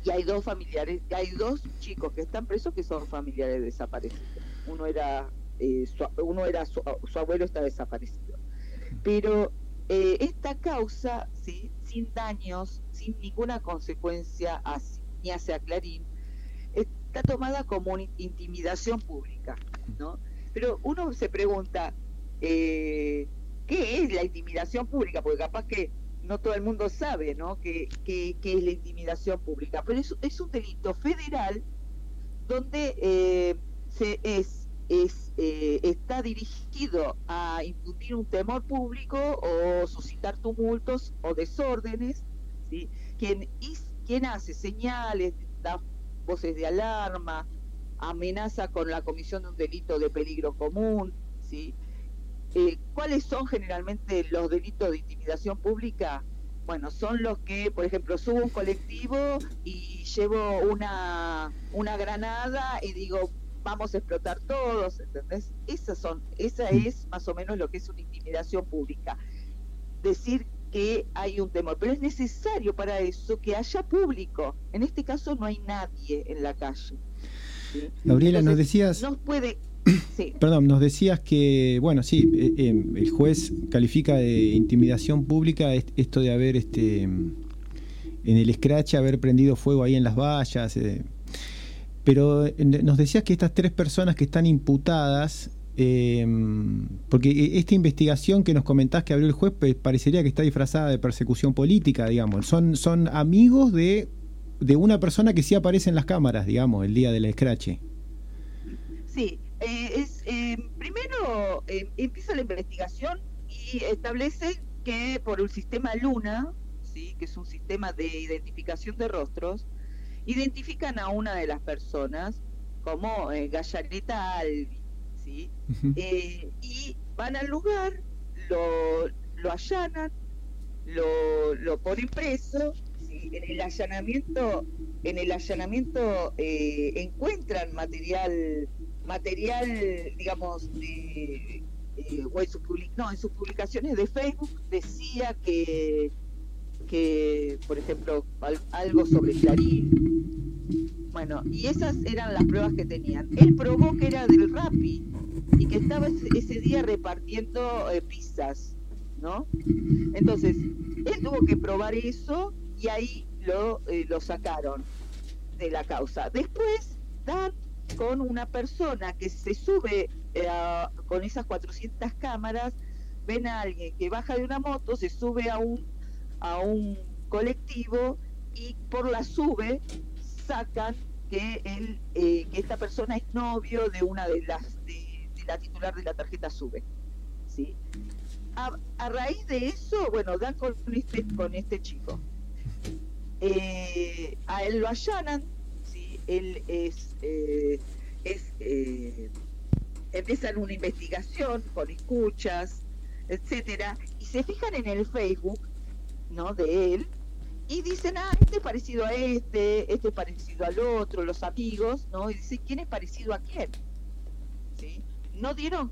y hay dos familiares, hay dos chicos que están presos que son familiares de desaparecidos. Uno era, uno era su abuelo está desaparecido. Pero eh, esta causa, ¿sí? sin daños, sin ninguna consecuencia ni hacia Clarín, está tomada como una intimidación pública, ¿no? Pero uno se pregunta, eh, ¿qué es la intimidación pública? Porque capaz que no todo el mundo sabe, ¿no? ¿Qué, qué- qué es la intimidación pública? Pero es, es un delito federal donde eh, se es, es eh, está dirigido a infundir un temor público o suscitar tumultos o desórdenes, ¿sí? Quien, quien hace señales, da voces de alarma, amenaza con la comisión de un delito de peligro común, ¿sí? Eh, ¿Cuáles son generalmente los delitos de intimidación pública? Bueno, son los que, por ejemplo, subo un colectivo y llevo una, una granada y digo, vamos a explotar todos, ¿entendés? Esas son, esa es más o menos lo que es una intimidación pública. Decir que hay un temor, pero es necesario para eso que haya público. En este caso no hay nadie en la calle. ¿sí? Gabriela, nos decías, No puede... Sí. perdón, nos decías que, bueno, sí, eh, eh, el juez califica de intimidación pública est- esto de haber, este, en el scratch, haber prendido fuego ahí en las vallas. eh. Pero nos decías que estas tres personas que están imputadas, eh, porque eh, esta investigación que nos comentás que abrió el juez pues, parecería que está disfrazada de persecución política, digamos. Son, son amigos de, de una persona que sí aparece en las cámaras, digamos, el día del scratch. Sí, eh, es, eh, primero eh, empieza la investigación y establece que por el sistema Luna, sí, que es un sistema de identificación de rostros, identifican a una de las personas como eh, Gallareta Albi, ¿sí? Eh, y van al lugar, lo, lo allanan, lo, lo ponen preso, ¿sí? en el allanamiento, en el allanamiento eh, encuentran material, material, digamos, de, eh, o en sus publi- no, en sus publicaciones de Facebook decía que por ejemplo, al- algo sobre Clarín. Bueno, y esas eran las pruebas que tenían. Él probó que era del Rappi y que estaba ese, día repartiendo eh, pizzas, ¿no? Entonces, él tuvo que probar eso y ahí lo, eh, lo sacaron de la causa. Después dan con una persona que se sube eh, con esas 400 cámaras, ven a alguien que baja de una moto, se sube a un a un colectivo y por la sube sacan que él, eh, que esta persona es novio de una de las de, la titular de la tarjeta sube sí a, raíz de eso bueno dan con este con este chico. Eh, a él lo allanan sí él es eh, es empiezan una investigación con escuchas etcétera y se fijan en el Facebook ¿no? de él y dicen, ah, este es parecido a este, este es parecido al otro, los amigos, ¿no? Y dicen, ¿quién es parecido a quién? ¿sí? no dieron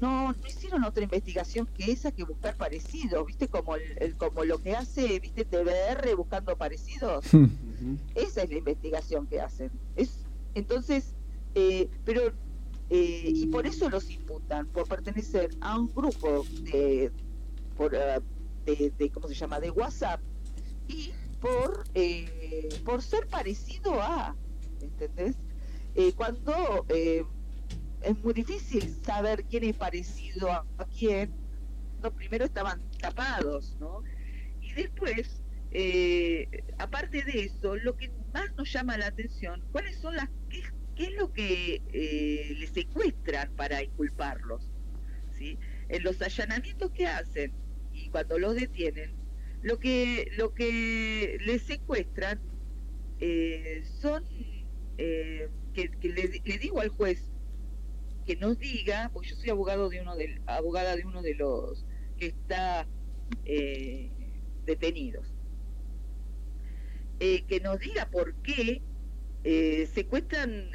no, no hicieron otra investigación que esa que buscar parecidos, ¿viste? Como el, el- como lo que hace, ¿viste? TBR buscando parecidos. Esa es la investigación que hacen. Es entonces, eh, pero eh, y por eso los imputan por pertenecer a un grupo de por eh, de, cómo se llama de WhatsApp y por eh, por ser parecido a, ¿entendés? Eh, cuando eh, es muy difícil saber quién es parecido a, quién. No, primero estaban tapados, ¿no? Y después, eh, aparte de eso, lo que más nos llama la atención, ¿cuáles son las qué, qué es lo que les secuestran para inculparlos? ¿Sí? En los allanamientos que hacen cuando los detienen, lo que lo que les secuestran eh, son eh, que, le, digo al juez que nos diga, porque yo soy abogado de uno del, abogada de uno de los que está eh, detenidos, eh, que nos diga por qué secuestran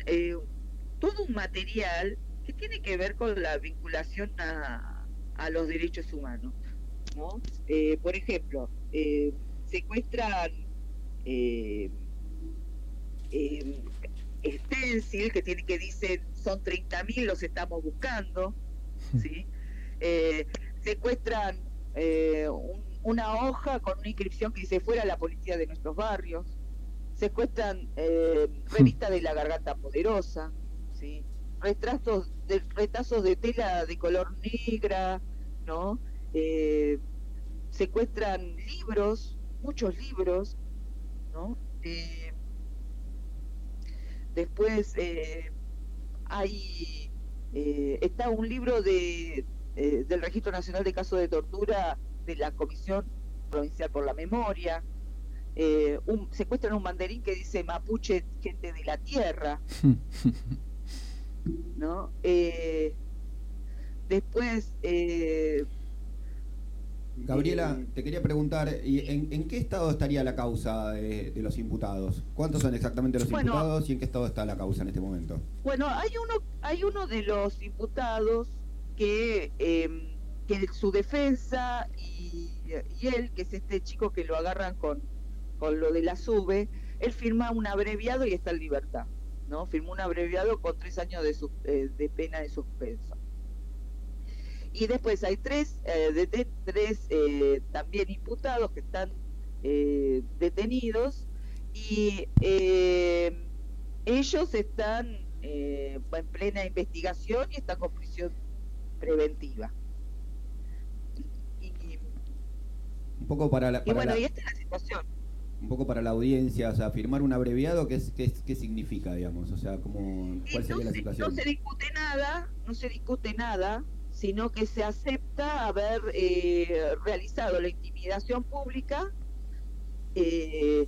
todo un material que tiene que ver con la vinculación a, a los derechos humanos. ¿No? Eh, por ejemplo, eh, secuestran eh, eh, stencil que tiene que dicen son 30.000 los estamos buscando sí. secuestran un- una hoja con una inscripción que dice fuera la policía de nuestros barrios secuestran eh, revista de la garganta poderosa sí retratos de retazos de tela de color negra no Eh, secuestran libros muchos libros no Eh, Después eh, hay está un libro de del Registro Nacional de Casos de Tortura de la Comisión Provincial por la Memoria. Eh, un, secuestran un banderín que dice Mapuche, gente de la tierra, ¿no? Eh, después eh, Gabriela, Eh, te quería preguntar, ¿y ¿en, en qué estado estaría la causa de, de los imputados? ¿Cuántos son exactamente los Bueno. imputados y en qué estado está la causa en este momento? Bueno, hay uno, hay uno de los imputados que, eh, que su defensa y, y él, que es este chico que lo agarran con, con lo de la sube, él firma un abreviado y está en libertad, ¿no? Firmó un abreviado con tres años de, sus- eh, de pena de suspenso. Y después hay tres, eh, tres eh, también imputados que están eh, detenidos y eh, ellos están eh, en plena investigación y están con prisión preventiva. Y, y- Un poco para la, y bueno, la- y esta es la situación. un poco para la audiencia, o sea, firmar un abreviado, ¿qué, es, qué, qué significa, digamos? O sea, ¿cómo, ¿cuál no, sería la se, situación? no se discute nada, no se discute nada, sino que se acepta haber eh, realizado la intimidación pública, eh,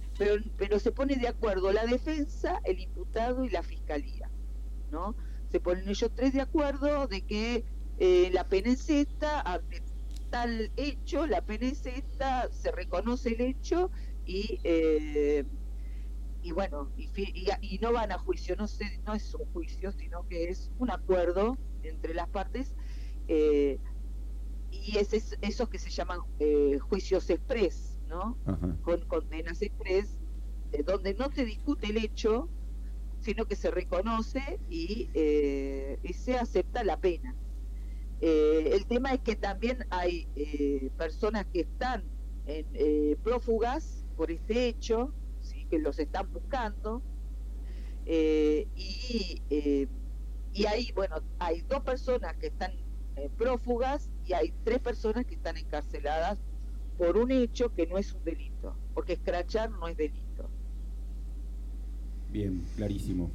pero, se pone de acuerdo la defensa, el imputado y la fiscalía, ¿no? Se ponen ellos tres de acuerdo de que eh, la pena es esta, ante tal hecho, la pena es esta, se reconoce el hecho y eh, y bueno, y no van a juicio, no, se, no es un juicio, sino que es un acuerdo entre las partes eh, y es, es- esos que se llaman eh, juicios express, ¿no? Ajá. Con condenas express, eh, donde no se discute el hecho, sino que se reconoce y, y se acepta la pena. El tema es que también hay personas que están en, prófugas por este hecho, ¿sí? que los están buscando, y, y hay, bueno, hay dos personas que están eh, prófugas y hay tres personas que están encarceladas por un hecho que no es un delito, porque escrachar no es delito, Bien, clarísimo.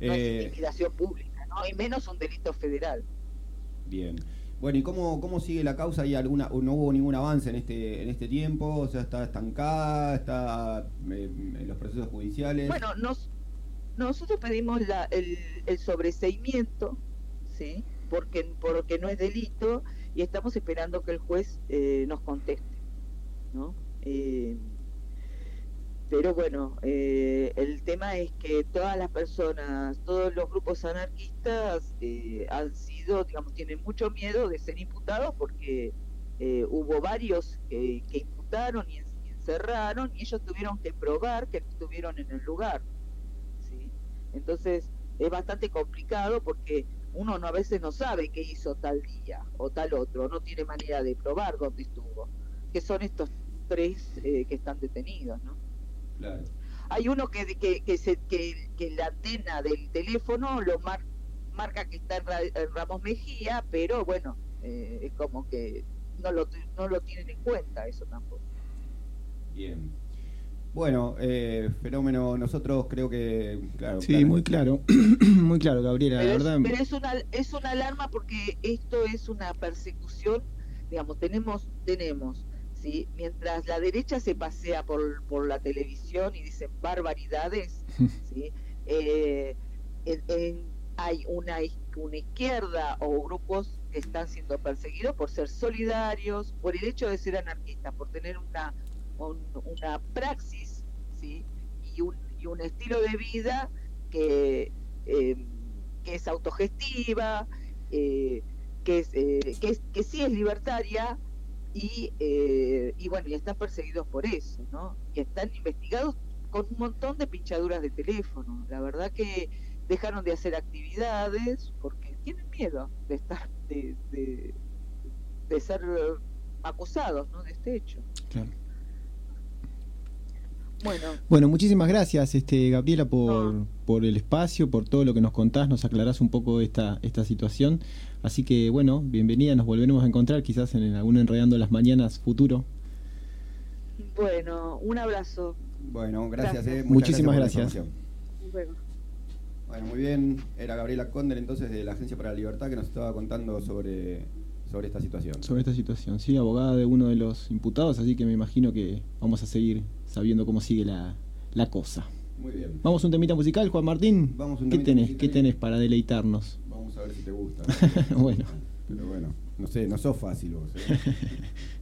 no es Eh, intimidación pública, ¿no? y menos un delito federal. bien. Bueno, ¿y cómo, cómo sigue la causa? ¿Hay alguna, no hubo ningún avance en este, en este tiempo? O sea, ¿está estancada? ¿Está eh, en los procesos judiciales? Bueno, nos, nosotros pedimos la, el, el sobreseimiento, ¿sí? Porque, porque no es delito y estamos esperando que el juez eh, nos conteste, ¿no? Eh, pero bueno, eh, el tema es que todas las personas, todos los grupos anarquistas eh, han sido, digamos, tienen mucho miedo de ser imputados porque eh, hubo varios que, que imputaron y en- encerraron y ellos tuvieron que probar que estuvieron en el lugar. ¿sí? Entonces es bastante complicado porque uno no, a veces no sabe qué hizo tal día o tal otro, no tiene manera de probar dónde estuvo, que son estos tres eh, que están detenidos, ¿no? Claro. Hay uno que, que, que, se, que, que la antena del teléfono lo mar- marca que está en, Ra- en Ramos Mejía, pero bueno, eh, es como que no lo, no lo tienen en cuenta eso tampoco. Bien. Bueno, eh, fenómeno, nosotros creo que, claro. Sí, claro. muy claro. muy claro, Gabriela. La Pero, verdad. es, pero es una es una alarma porque esto es una persecución, digamos, tenemos tenemos, sí, mientras la derecha se pasea por, por la televisión y dicen barbaridades, sí, eh, en- en- hay una una izquierda o grupos que están siendo perseguidos por ser solidarios, por el hecho de ser anarquistas, por tener una un- una praxis, y un y un estilo de vida que que es autogestiva, eh, que, es, eh, que, sí es libertaria y, eh, y bueno, y están perseguidos por eso, ¿no? Y están investigados con un montón de pinchaduras de teléfono. La verdad que dejaron de hacer actividades porque tienen miedo de estar, de, de, ser acusados, ¿no? De este hecho. Claro. Bueno, Bueno, muchísimas gracias, este, Gabriela, por, por el espacio, por todo lo que nos contás, nos aclarás un poco esta, esta situación. Así que, bueno, bienvenida, nos volveremos a encontrar quizás en algún Enredando las Mañanas futuro. bueno, un abrazo. Bueno, gracias, Gracias. eh. Muchas Muchísimas gracias. Bueno, muy bien. Era Gabriela Conder, entonces, de la Agencia para la Libertad, que nos estaba contando sobre, sobre esta situación. Sobre esta situación, sí, abogada de uno de los imputados, así que me imagino que vamos a seguir sabiendo cómo sigue la, la cosa. Muy bien. Vamos a un temita musical, Juan Martín. Vamos a un ¿Qué temita tenés? musical. ¿Qué tenés para deleitarnos? Vamos a ver si te gusta. Bueno. Pero bueno, no sé, no sos fácil vos. ¿eh?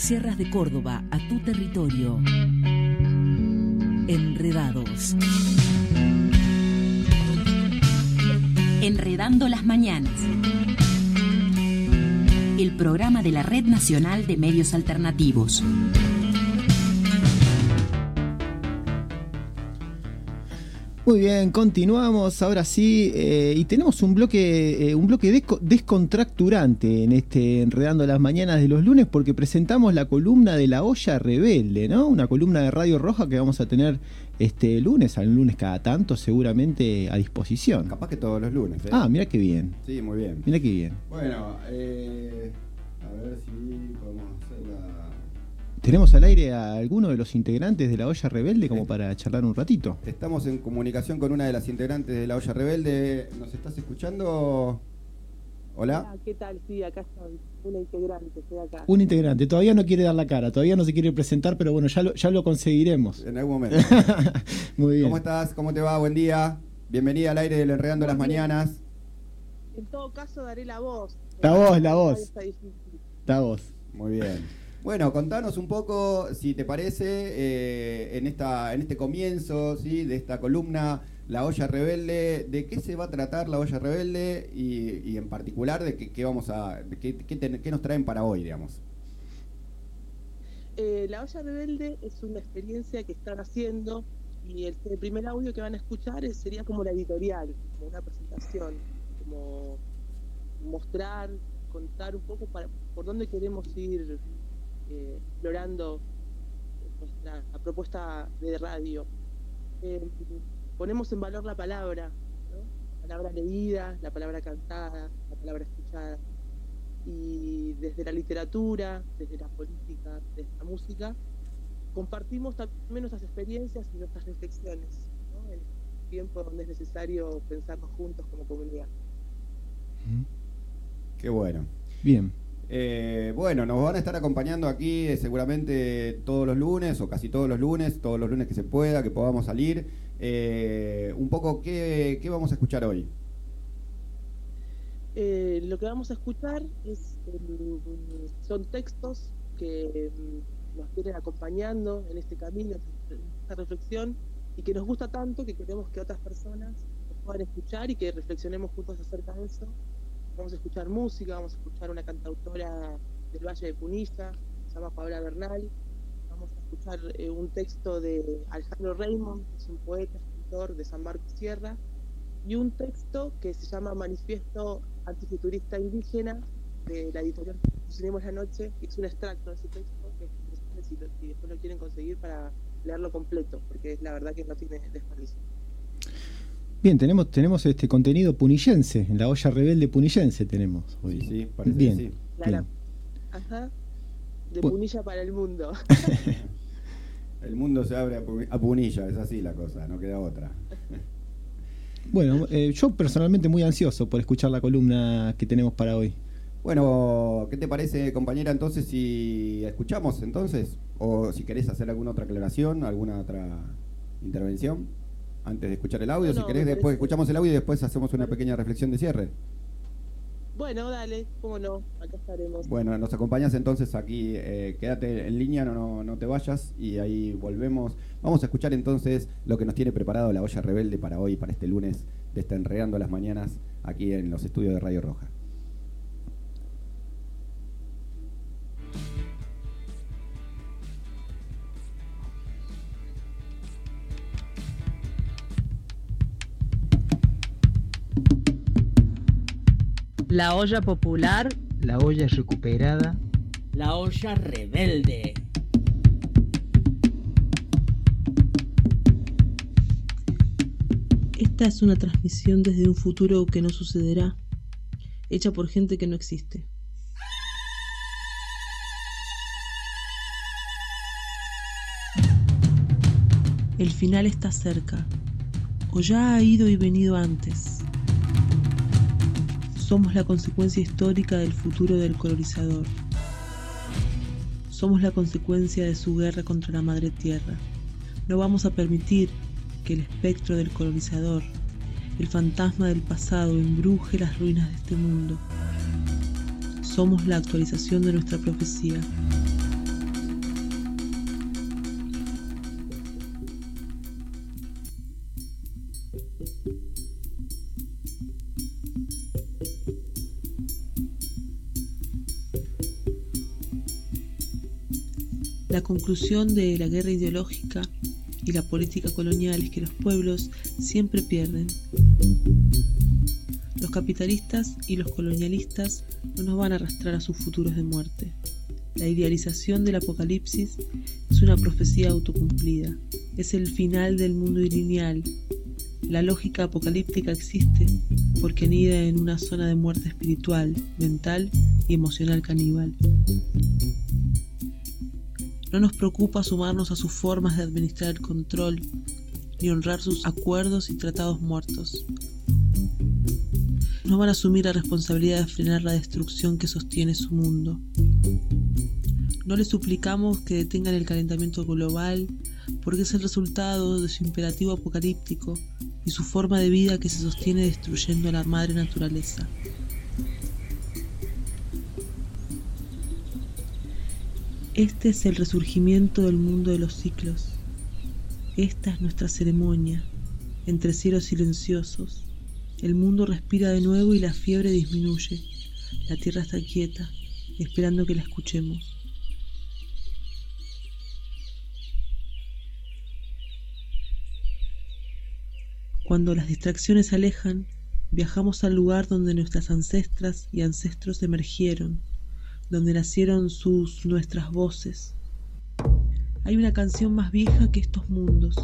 sierras de Córdoba a tu territorio. Enredados. Enredando las mañanas. El programa de la Red Nacional de Medios Alternativos. Muy bien, continuamos ahora sí eh, y tenemos un bloque, eh, un bloque desco- descontracturante en este Enredando las Mañanas de los lunes porque presentamos la columna de la olla rebelde, ¿no? Una columna de Radio Roja que vamos a tener este lunes, al lunes cada tanto seguramente a disposición. Capaz que todos los lunes. ¿eh? Ah, mira qué bien, Sí, muy bien. mira qué bien. Bueno, eh, a ver si podemos hacer la... ¿Tenemos al aire a alguno de los integrantes de la olla rebelde como para charlar un ratito? Estamos en comunicación con una de las integrantes de la olla rebelde. ¿Nos estás escuchando? Hola. ¿qué tal? Sí, acá estoy, una integrante, estoy acá. Un integrante, todavía no quiere dar la cara, todavía no se quiere presentar, pero bueno, ya lo, ya lo conseguiremos. En algún momento. Muy bien. ¿Cómo estás? ¿Cómo te va? Buen día. Bienvenida al aire del Enredando las. Mañanas. En todo caso, daré la voz. La voz, la voz. Está difícil. La voz. Muy bien. Bueno, contanos un poco, si te parece, eh, en esta, en este comienzo, sí, de esta columna, la olla rebelde, de qué se va a tratar la olla rebelde y, en particular de qué, vamos a, qué, qué ten- nos traen para hoy, digamos. Eh, la olla rebelde es una experiencia que están haciendo y el, primer audio que van a escuchar es- sería como la editorial, como una presentación, como mostrar, contar un poco para, por dónde queremos ir eh, explorando nuestra la propuesta de radio. Eh, ponemos en valor la palabra, ¿no? la palabra leída, la palabra cantada, la palabra escuchada. Y desde la literatura, desde la política, desde la música, compartimos también nuestras experiencias y nuestras reflexiones, ¿no? en este tiempo donde es necesario pensarnos juntos como comunidad. Qué bueno. Bien. Eh, bueno, nos van a estar acompañando aquí eh, seguramente todos los lunes o casi todos los lunes, todos los lunes que se pueda, que podamos salir. Eh, un poco, ¿qué, vamos a escuchar hoy? Eh, lo que vamos a escuchar es, em, son textos que em, nos vienen acompañando en este camino, en esta reflexión, y que nos gusta tanto que queremos que otras personas puedan escuchar y que reflexionemos juntos acerca de eso. Vamos a escuchar música, vamos a escuchar una cantautora del Valle de Punilla, se llama Paola Bernal. Vamos a escuchar eh, un texto de Alejandro Raymond, que es un poeta, escritor de San Marcos Sierra, y un texto que se llama Manifiesto Antifuturista Indígena de la editorial Fusionemos la Noche, que es un extracto de ese texto que es si, si después lo quieren conseguir para leerlo completo, porque es la verdad que no tiene desperdicio. Bien, tenemos, tenemos este contenido punillense, en la olla rebelde punillense tenemos hoy. Sí, sí, parece Bien. que sí. Clara. Bien. Ajá. De Punilla para el mundo. El mundo se abre a, pu- a punilla, es así la cosa, no queda otra. Bueno, eh, yo personalmente muy ansioso por escuchar la columna que tenemos para hoy. Bueno, ¿qué te parece, compañera, entonces si escuchamos entonces? O si querés hacer alguna otra aclaración, alguna otra intervención antes de escuchar el audio. No, si querés, después parece- escuchamos el audio y después hacemos una pequeña reflexión de cierre. bueno, dale, cómo no, acá estaremos. Bueno, nos acompañas entonces aquí, eh, quédate en línea, no, no, no te vayas y ahí volvemos. Vamos a escuchar entonces lo que nos tiene preparado la olla rebelde para hoy, para este lunes de Enredando las Mañanas aquí en los estudios de Radio Roja. La olla popular, La olla recuperada. La olla rebelde. Esta es una transmisión desde un futuro que no sucederá, hecha por gente que no existe. El final está cerca, o ya ha ido y venido antes. Somos la consecuencia histórica del futuro del colonizador. Somos la consecuencia de su guerra contra la madre tierra. No vamos a permitir que el espectro del colonizador, el fantasma del pasado, embruje las ruinas de este mundo. Somos la actualización de nuestra profecía. La conclusión de la guerra ideológica y la política colonial es que los pueblos siempre pierden. Los capitalistas y los colonialistas no nos van a arrastrar a sus futuros de muerte. La idealización del apocalipsis es una profecía autocumplida. Es el final del mundo lineal. La lógica apocalíptica existe porque anida en una zona de muerte espiritual, mental y emocional caníbal. No nos preocupa sumarnos a sus formas de administrar el control, ni honrar sus acuerdos y tratados muertos. No van a asumir la responsabilidad de frenar la destrucción que sostiene su mundo. No les suplicamos que detengan el calentamiento global, porque es el resultado de su imperativo apocalíptico y su forma de vida que se sostiene destruyendo a la madre naturaleza. Este es el resurgimiento del mundo de los ciclos. Esta es nuestra ceremonia, entre cielos silenciosos. El mundo respira de nuevo y la fiebre disminuye. La tierra está quieta, esperando que la escuchemos. Cuando las distracciones alejan, viajamos al lugar donde nuestras ancestras y ancestros emergieron, donde nacieron sus nuestras voces. Hay una canción más vieja que estos mundos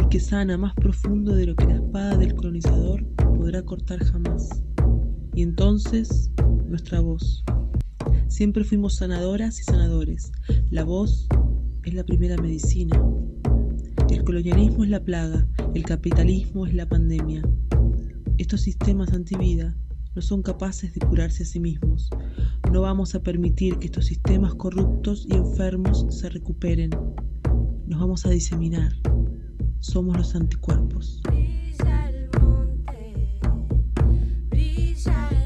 y que sana más profundo de lo que la espada del colonizador podrá cortar jamás. Y entonces, nuestra voz. Siempre fuimos sanadoras y sanadores. La voz es la primera medicina. El colonialismo es la plaga, el capitalismo es la pandemia. Estos sistemas antivida no son capaces de curarse a sí mismos. No vamos a permitir que estos sistemas corruptos y enfermos se recuperen. Nos vamos a diseminar. Somos los anticuerpos. Brilla el monte, brilla el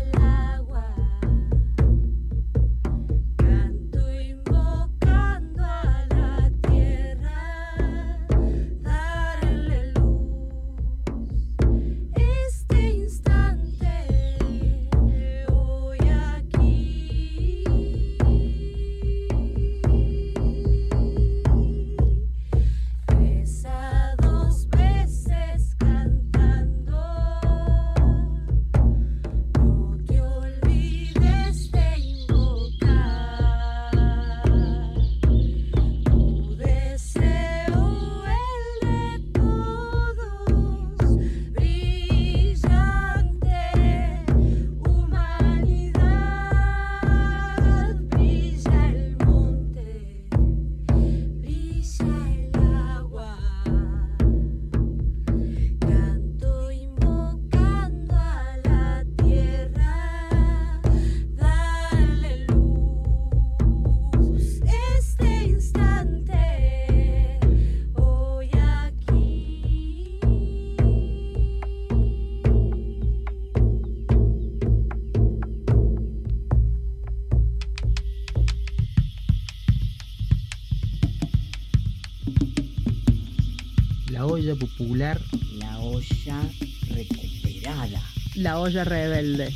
popular La olla recuperada. La olla rebelde.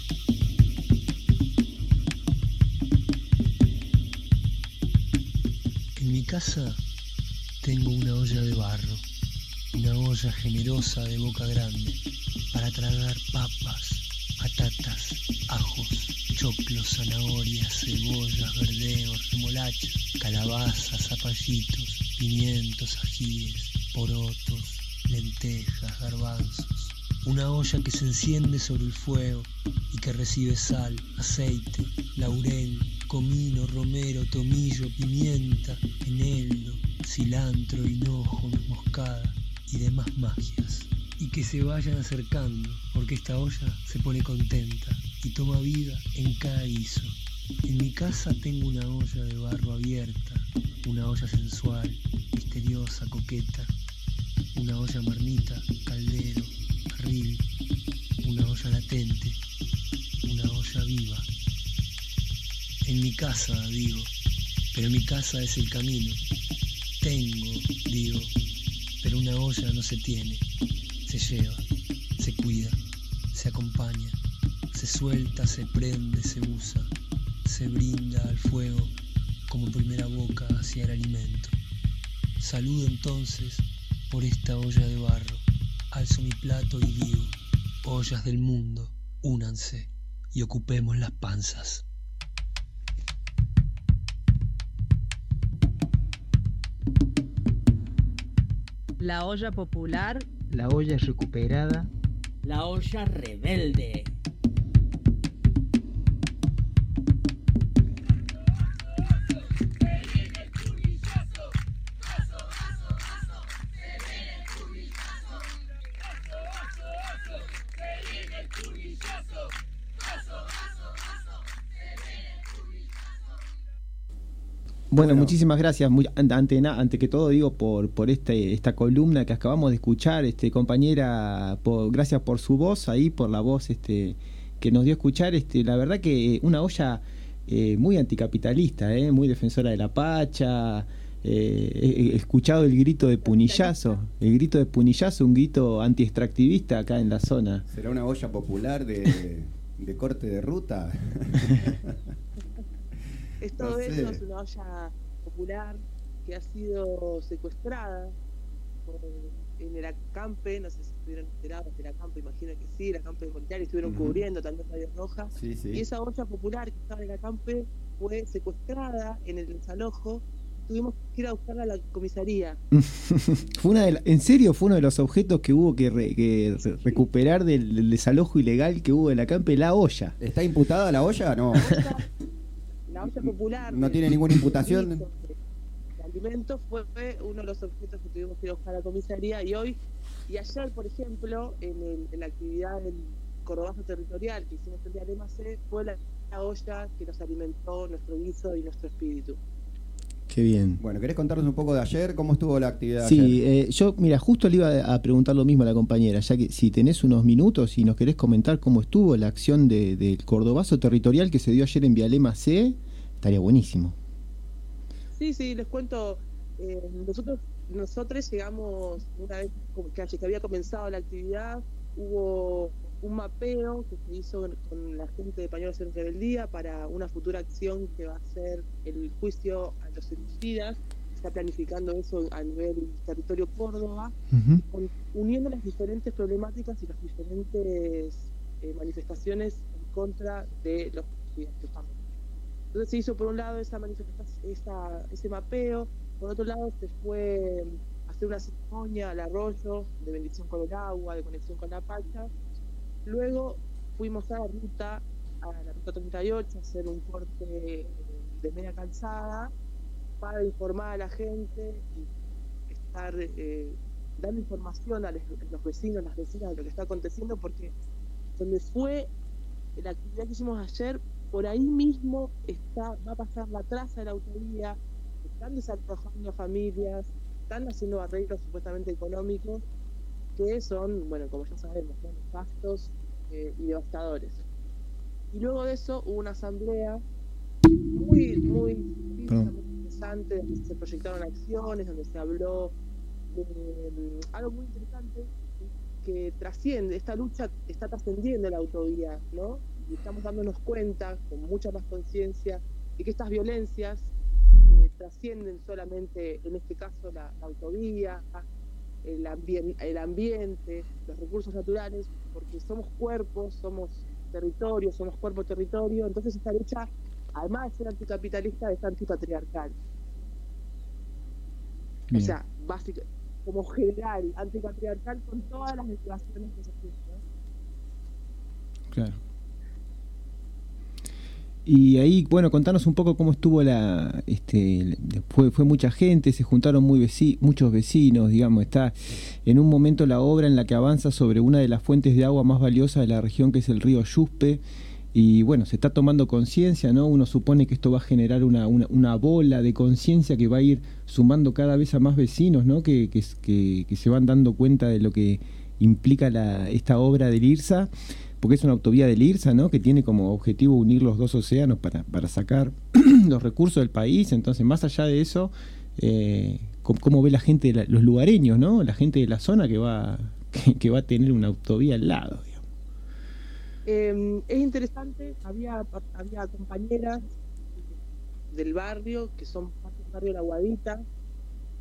En mi casa tengo una olla de barro, una olla generosa de boca grande para tragar papas, patatas, ajos, choclos, zanahorias, cebollas, verdeos, remolachas, calabazas, zapallitos, pimientos, ajíes, porotos, lentejas, garbanzos. Una olla que se enciende sobre el fuego y que recibe sal, aceite, laurel, comino, romero, tomillo, pimienta, eneldo, cilantro, hinojo, moscada y demás magias. Y que se vayan acercando, porque esta olla se pone contenta y toma vida en cada guiso. En mi casa tengo una olla de barro abierta, una olla sensual, misteriosa, coqueta, una olla marmita, caldero, barril, una olla latente, una olla viva. En mi casa, digo, pero mi casa es el camino. Tengo, digo, pero una olla no se tiene, se lleva, se cuida, se acompaña, se suelta, se prende, se usa, se brinda al fuego como primera boca hacia el alimento. Saludo entonces por esta olla de barro. Alzo mi plato y digo, ollas del mundo, únanse y ocupemos las panzas. La olla popular. La olla recuperada. La olla rebelde. Bueno, Bueno. muchísimas gracias. Muy, an- ante, ante que todo, digo, por, por este, esta columna que acabamos de escuchar, este, compañera, por- gracias por su voz ahí, por la voz este, que nos dio a escuchar. Este, la verdad que una olla eh, muy anticapitalista, eh, muy defensora de la pacha. eh, he, he escuchado el grito de punillazo, el grito de punillazo, un grito anti-extractivista acá en la zona. ¿Será una olla popular de, de corte de ruta? Es todo No eso, es una olla popular que ha sido secuestrada por- en el acampe, no sé si estuvieron enterados del acampe, imagino que sí, el acampe militar estuvieron cubriendo también Radio Roja. Sí, sí. Y esa olla popular que estaba en el acampe fue secuestrada en el desalojo. Tuvimos que ir a buscarla a la comisaría. fue una de la- en serio fue uno de los objetos que hubo que, re- que re- recuperar del, del desalojo ilegal que hubo en la campe, la olla. ¿Está imputada la olla? No. La olla popular. No de- tiene ninguna imputación. de alimentos fue uno de los objetos que tuvimos que ir a buscar a la comisaría y hoy y ayer, por ejemplo, en, el- en la actividad del cordobazo territorial que hicimos el día de C fue la, la olla que nos alimentó nuestro guiso y nuestro espíritu. Qué bien. Bueno, ¿querés contarnos un poco de ayer? ¿Cómo estuvo la actividad Sí, ayer? eh, yo, mira, justo le iba a preguntar lo mismo a la compañera, ya que si tenés unos minutos y nos querés comentar cómo estuvo la acción de- del cordobazo territorial que se dio ayer en Vialema C, estaría buenísimo. Sí, sí, les cuento. eh, nosotros nosotros llegamos una vez que, que había comenzado la actividad, hubo un mapeo que se hizo con- la gente de Pañuelos en Rebeldía para una futura acción que va a ser el juicio a los homicidas. Está planificando eso a nivel territorio Córdoba, con- uniendo las diferentes problemáticas y las diferentes eh, manifestaciones en contra de los homicidas. justamente. Entonces se hizo por un lado manifestación, esa, ese mapeo, por otro lado se fue a hacer una ceremonia al arroyo de bendición con el agua, de conexión con la pacha. Luego fuimos a la ruta, a la ruta 38, a hacer un corte eh, de media calzada para informar a la gente y estar eh, dando información a los vecinos, las vecinas de lo que está aconteciendo, porque donde fue la actividad que hicimos ayer, por ahí mismo está, va a pasar la traza de la autovía, están desalojando familias, están haciendo arreglos supuestamente económicos, que son, bueno, como ya sabemos, son nefastos eh, y devastadores. Y luego de eso hubo una asamblea muy, muy, muy interesante, donde se proyectaron acciones, donde se habló de mm, algo muy interesante que trasciende, esta lucha está trascendiendo la autovía, ¿no? Y estamos dándonos cuenta con mucha más conciencia de que estas violencias eh, trascienden solamente, en este caso, la, la autovía, el, ambien- el ambiente, los recursos naturales, porque somos cuerpos, somos territorio, somos cuerpo-territorio, entonces esta lucha, además de ser anticapitalista, es antipatriarcal. O sea, básica, como general, antipatriarcal con todas las declaraciones que se hacen, ¿no? Claro. Y ahí, bueno, contanos un poco cómo estuvo la, este, fue, fue mucha gente, se juntaron muy veci- muchos vecinos, digamos, está en un momento la obra en la que avanza sobre una de las fuentes de agua más valiosas de la región, que es el río Yuspe, y bueno, se está tomando conciencia, ¿no? Uno supone que esto va a generar una, una, una bola de conciencia que va a ir sumando cada vez a más vecinos, ¿no? Que, que, que- que se van dando cuenta de lo que implica la, esta obra del IRSA porque es una autovía del IRSA, ¿no? Que tiene como objetivo unir los dos océanos para, para sacar los recursos del país. Entonces, más allá de eso, eh, ¿cómo, ve la gente, la- los lugareños, ¿no? La gente de la zona que va, que, va a tener una autovía al lado. Eh, es interesante, había, había compañeras del barrio que son parte del barrio La Guadita,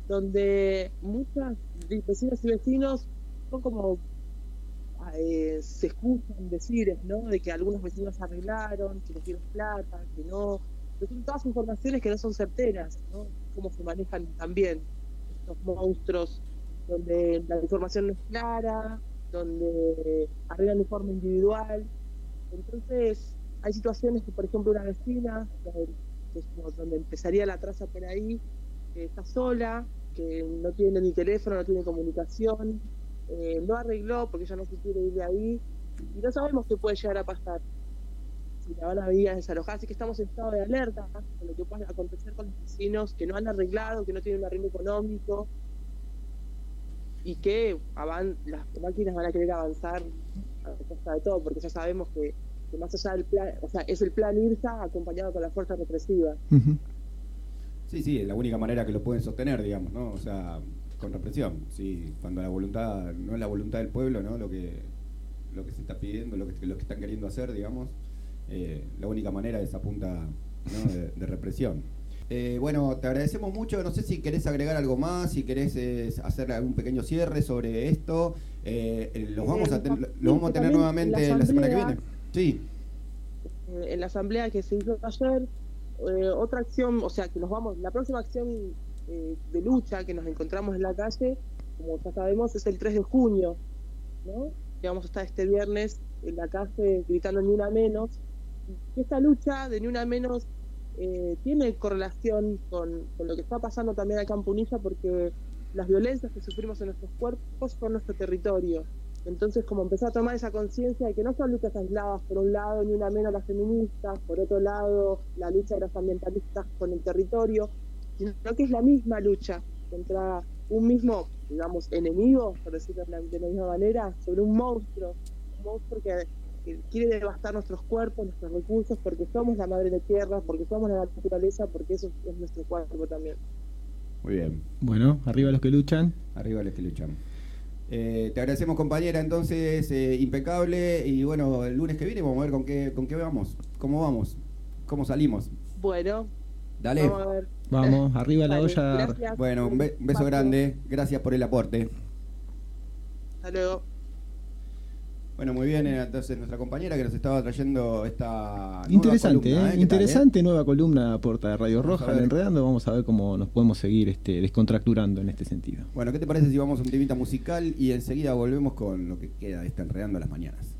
donde muchas vecinas y vecinos son como eh, se escuchan decir, ¿no? De que algunos vecinos arreglaron, que les dieron plata, que no. Pero son todas informaciones que no son certeras, ¿no? Cómo se manejan también estos monstruos, donde la información no es clara, donde arreglan de forma individual. Entonces, hay situaciones que, por ejemplo, una vecina, donde, empezaría la traza por ahí, que está sola, que no tiene ni teléfono, no tiene comunicación, eh, no arregló porque ella no se quiere ir de ahí, y no sabemos qué puede llegar a pasar. Si la van a venir a desalojar, así que estamos en estado de alerta con lo que pueda acontecer con los vecinos que no han arreglado, que no tienen un arreglo económico, y que avan- las máquinas van a querer avanzar a costa de todo, porque ya sabemos que, que más allá del plan, o sea, es el plan IRSA acompañado con la fuerza represiva. Sí, sí, es la única manera que lo pueden sostener, digamos, ¿no? O sea, con represión. Sí, cuando la voluntad no es la voluntad del pueblo, ¿no? Lo que lo que se está pidiendo, lo que lo que están queriendo hacer, digamos, eh, la única manera es a punta ¿no? de, de represión. Eh, bueno, te agradecemos mucho. No sé si querés agregar algo más, si querés eh, hacer algún pequeño cierre sobre esto. Eh, los vamos a, ten- los vamos a tener nuevamente la la semana que viene. Sí. en la asamblea que se hizo ayer, otra acción, o sea, que nos vamos, la próxima acción eh, de lucha que nos encontramos en la calle, como ya sabemos, es el 3 de junio, ¿no? Que vamos a estar este viernes en la calle gritando ni una menos. Esta lucha de ni una menos eh, tiene correlación con, con lo que está pasando también acá en Punilla porque las violencias que sufrimos en nuestros cuerpos son nuestro territorio. Entonces, como empezar a tomar esa conciencia de que no son luchas aisladas, por un lado, ni una menos las feministas, por otro lado, la lucha de los ambientalistas con el territorio, sino que es la misma lucha contra un mismo, digamos, enemigo, por decirlo de la, de la misma manera, sobre un monstruo, un monstruo que, que quiere devastar nuestros cuerpos, nuestros recursos, porque somos la madre de tierra, porque somos la naturaleza, porque eso es nuestro cuerpo también. Muy bien. Bueno, arriba los que luchan. Arriba los que luchan. Eh, te agradecemos compañera, entonces eh, impecable y bueno, el lunes que viene vamos a ver con qué, con qué vamos, cómo vamos, cómo salimos. Bueno, Dale. vamos a ver. Vamos, arriba la Vale, olla. gracias. Bueno, un, be- un beso Paso. grande, gracias por el aporte. Hasta luego. Bueno, muy bien, eh, entonces nuestra compañera que nos estaba trayendo esta nueva Interesante, columna, ¿eh? ¿eh? ¿Qué tal, interesante nueva columna aporta de Radio Vamos a Roja, el Enredando. Vamos a ver cómo nos podemos seguir este, descontracturando en este sentido. Bueno, ¿qué te parece si vamos a un temita musical y enseguida volvemos con lo que queda de esta enredando las mañanas?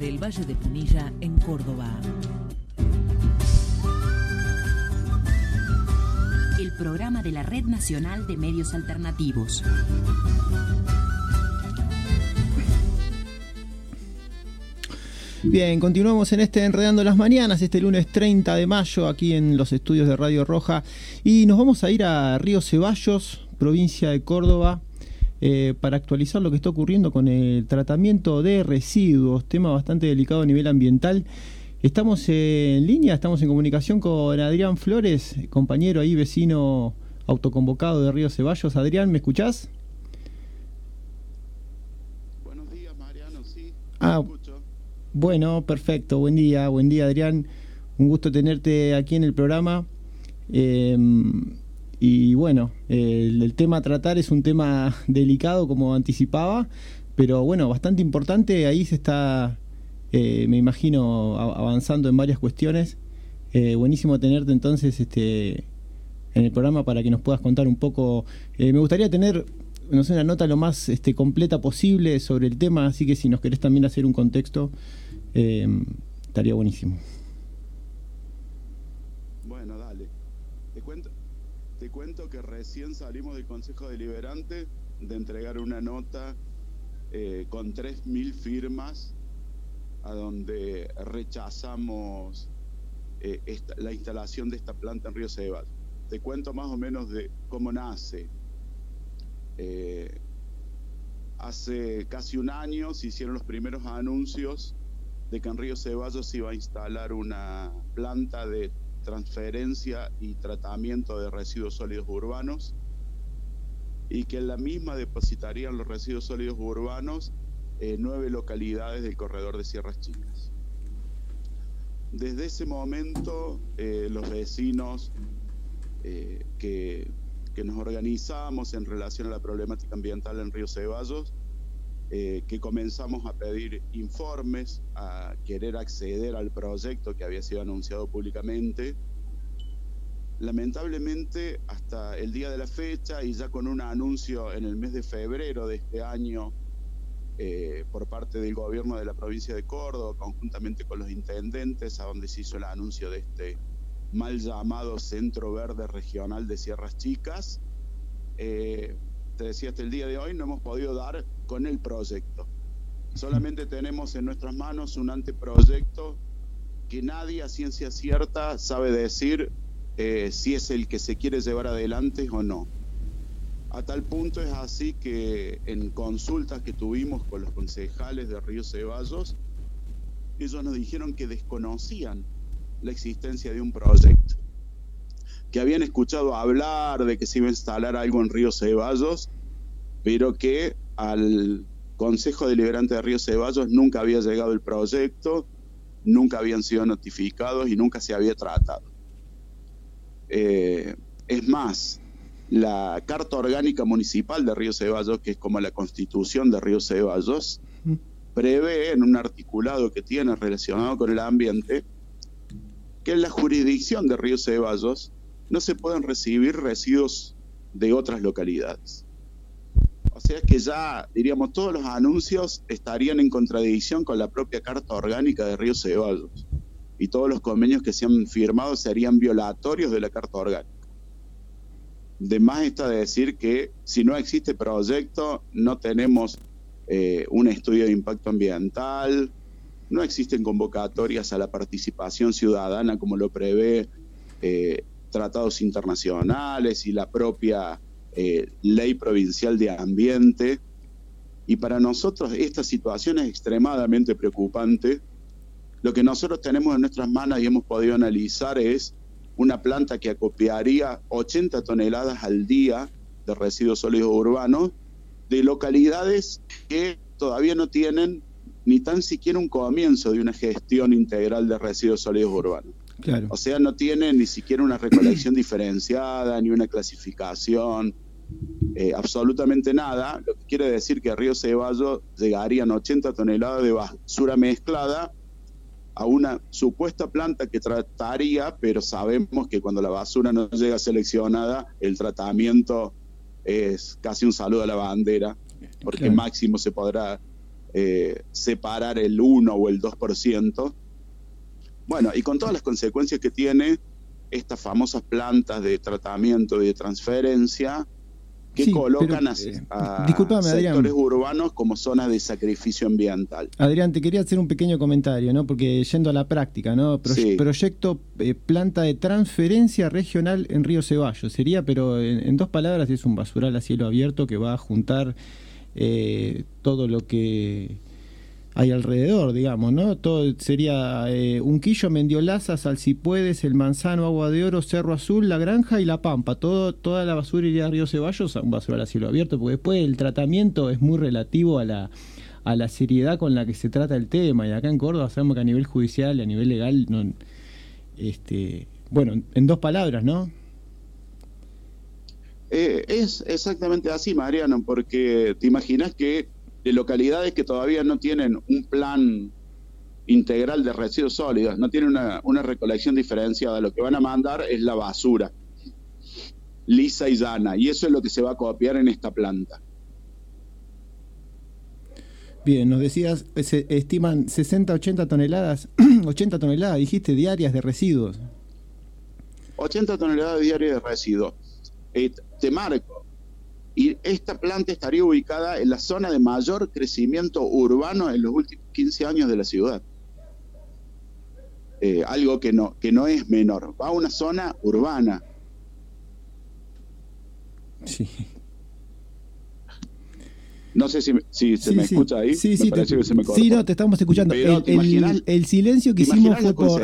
Desde el Valle de Punilla, en Córdoba. El programa de la Red Nacional de Medios Alternativos. Bien, continuamos en este Enredando las Mañanas, este lunes 30 de mayo, aquí en los estudios de Radio Roja. Y nos vamos a ir a Río Ceballos, provincia de Córdoba, eh, para actualizar lo que está ocurriendo con el tratamiento de residuos, tema bastante delicado a nivel ambiental. Estamos en línea, estamos en comunicación con Adrián Flores, compañero ahí, vecino autoconvocado de Río Ceballos. Adrián, ¿me escuchás? Buenos días, Mariano, sí. Ah, bueno, perfecto. Buen día, buen día, Adrián. Un gusto tenerte aquí en el programa. Eh, y bueno, el, tema a tratar es un tema delicado, como anticipaba, pero bueno, bastante importante. Ahí se está, eh, me imagino, avanzando en varias cuestiones. Eh, buenísimo tenerte entonces este, en el programa para que nos puedas contar un poco. Eh, me gustaría tener, no sé, una nota lo más este, completa posible sobre el tema, así que si nos querés también hacer un contexto, eh, estaría buenísimo. Bueno, dale. Te cuento, cuento que recién salimos del Consejo Deliberante de entregar una nota eh, con 3.000 firmas a donde rechazamos eh, la instalación de esta planta en Río Ceballos. Te cuento más o menos de cómo nace. Eh, hace casi un año se hicieron los primeros anuncios de que en Río Ceballos se iba a instalar una planta de transferencia y tratamiento de residuos sólidos urbanos y que en la misma depositarían los residuos sólidos urbanos en nueve localidades del corredor de Sierras Chicas. Desde ese momento, eh, los vecinos eh, que, que nos organizamos en relación a la problemática ambiental en Río Ceballos, eh, que comenzamos a pedir informes, a querer acceder al proyecto que había sido anunciado públicamente. Lamentablemente, hasta el día de la fecha y ya con un anuncio en el mes de febrero de este año eh, por parte del gobierno de la provincia de Córdoba, conjuntamente con los intendentes, a donde se hizo el anuncio de este mal llamado Centro Verde Regional de Sierras Chicas, eh, te decía, hasta el día de hoy no hemos podido dar con el proyecto. Solamente tenemos en nuestras manos un anteproyecto que nadie a ciencia cierta sabe decir eh, si es el que se quiere llevar adelante o no. A tal punto es así que en consultas que tuvimos con los concejales de Río Ceballos, ellos nos dijeron que desconocían la existencia de un proyecto, que habían escuchado hablar de que se iba a instalar algo en Río Ceballos, pero que al Consejo Deliberante de Río Ceballos nunca había llegado el proyecto, nunca habían sido notificados y nunca se había tratado. Eh, es más, la Carta Orgánica Municipal de Río Ceballos, que es como la constitución de Río Ceballos, prevé en un articulado que tiene relacionado con el ambiente que en la jurisdicción de Río Ceballos no se pueden recibir residuos de otras localidades. Sea que ya, diríamos, todos los anuncios estarían en contradicción con la propia Carta Orgánica de Río Ceballos. Y todos los convenios que se han firmado serían violatorios de la Carta Orgánica. De más está decir que si no existe proyecto, no tenemos eh, un estudio de impacto ambiental, no existen convocatorias a la participación ciudadana como lo prevé eh, tratados internacionales y la propia eh, ley provincial de ambiente. Y para nosotros esta situación es extremadamente preocupante. Lo que nosotros tenemos en nuestras manos y hemos podido analizar es una planta que acopiaría 80 toneladas al día de residuos sólidos urbanos de localidades que todavía no tienen ni tan siquiera un comienzo de una gestión integral de residuos sólidos urbanos. Claro. O sea, no tienen ni siquiera una recolección diferenciada, ni una clasificación, eh, absolutamente nada, lo que quiere decir que a Río Ceballos llegarían 80 toneladas de basura mezclada a una supuesta planta que trataría, pero sabemos que cuando la basura no llega seleccionada, el tratamiento es casi un saludo a la bandera, porque Claro. máximo se podrá eh, separar el 1 o el 2%. Bueno, y con todas las consecuencias que tiene estas famosas plantas de tratamiento y de transferencia que Sí, colocan pero, a, a discúlpame, Adrián. sectores urbanos como zonas de sacrificio ambiental. Adrián, te quería hacer un pequeño comentario, ¿no? Porque yendo a la práctica, ¿no? Pro- Sí. Proyecto eh, planta de transferencia regional en Río Ceballos. Sería, pero en, en dos palabras, es un basural a cielo abierto que va a juntar eh, todo lo que hay alrededor, digamos, ¿no? Todo sería eh, Unquillo, Mendiolaza, Salsipuedes, El Manzano, Agua de Oro, Cerro Azul, La Granja y La Pampa. Todo, toda la basura iría a Río Ceballos un basural a cielo abierto, porque después el tratamiento es muy relativo a la, a la seriedad con la que se trata el tema. Y acá en Córdoba sabemos que a nivel judicial y a nivel legal, no, este, bueno, en dos palabras, ¿no? Eh, es exactamente así, Mariano, porque te imaginas que de localidades que todavía no tienen un plan integral de residuos sólidos, no tienen una, una recolección diferenciada, lo que van a mandar es la basura, lisa y llana, y eso es lo que se va a copiar en esta planta. Bien, nos decías, se estiman 60, 80 toneladas, 80 toneladas, dijiste, diarias de residuos. 80 toneladas diarias de residuos. Eh, te marco. Y esta planta estaría ubicada en la zona de mayor crecimiento urbano en los últimos 15 años de la ciudad. Eh, algo que no, que no es menor. Va a una zona urbana. Sí. No sé si, me- si se Sí, me sí. escucha ahí. Sí, me sí, te- que se me sí, no, te estamos escuchando. Pero, el, ¿te el- imaginas? el silencio que ¿Te hicimos fue por...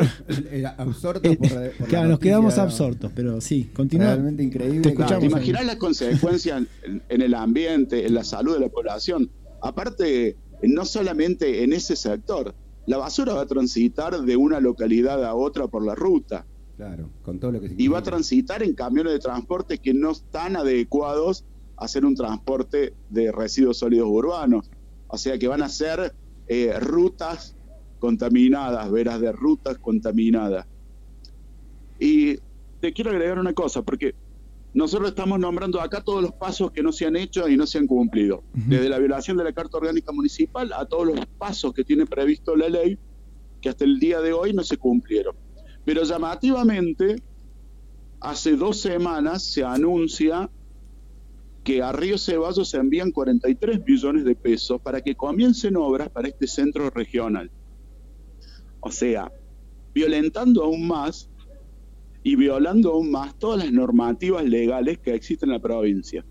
absorto por, por la Claro, nos quedamos absortos, pero sí, continúa. Realmente increíble. Te escuchamos. ¿Te imaginas las consecuencias en, en el ambiente, en la salud de la población? Aparte, no solamente en ese sector, la basura va a transitar de una localidad a otra por la ruta Claro, con todo lo que y va a transitar en camiones de transporte que no están adecuados hacer un transporte de residuos sólidos urbanos. O sea que van a ser eh, rutas contaminadas, veras de rutas contaminadas. Y te quiero agregar una cosa, porque nosotros estamos nombrando acá todos los pasos que no se han hecho y no se han cumplido. Desde la violación de la Carta Orgánica Municipal a todos los pasos que tiene previsto la ley, que hasta el día de hoy no se cumplieron. Pero llamativamente, hace dos semanas se anuncia que a Río Ceballos se envían 43 millones de pesos para que comiencen obras para este centro regional. O sea, violentando aún más y violando aún más todas las normativas legales que existen en la provincia.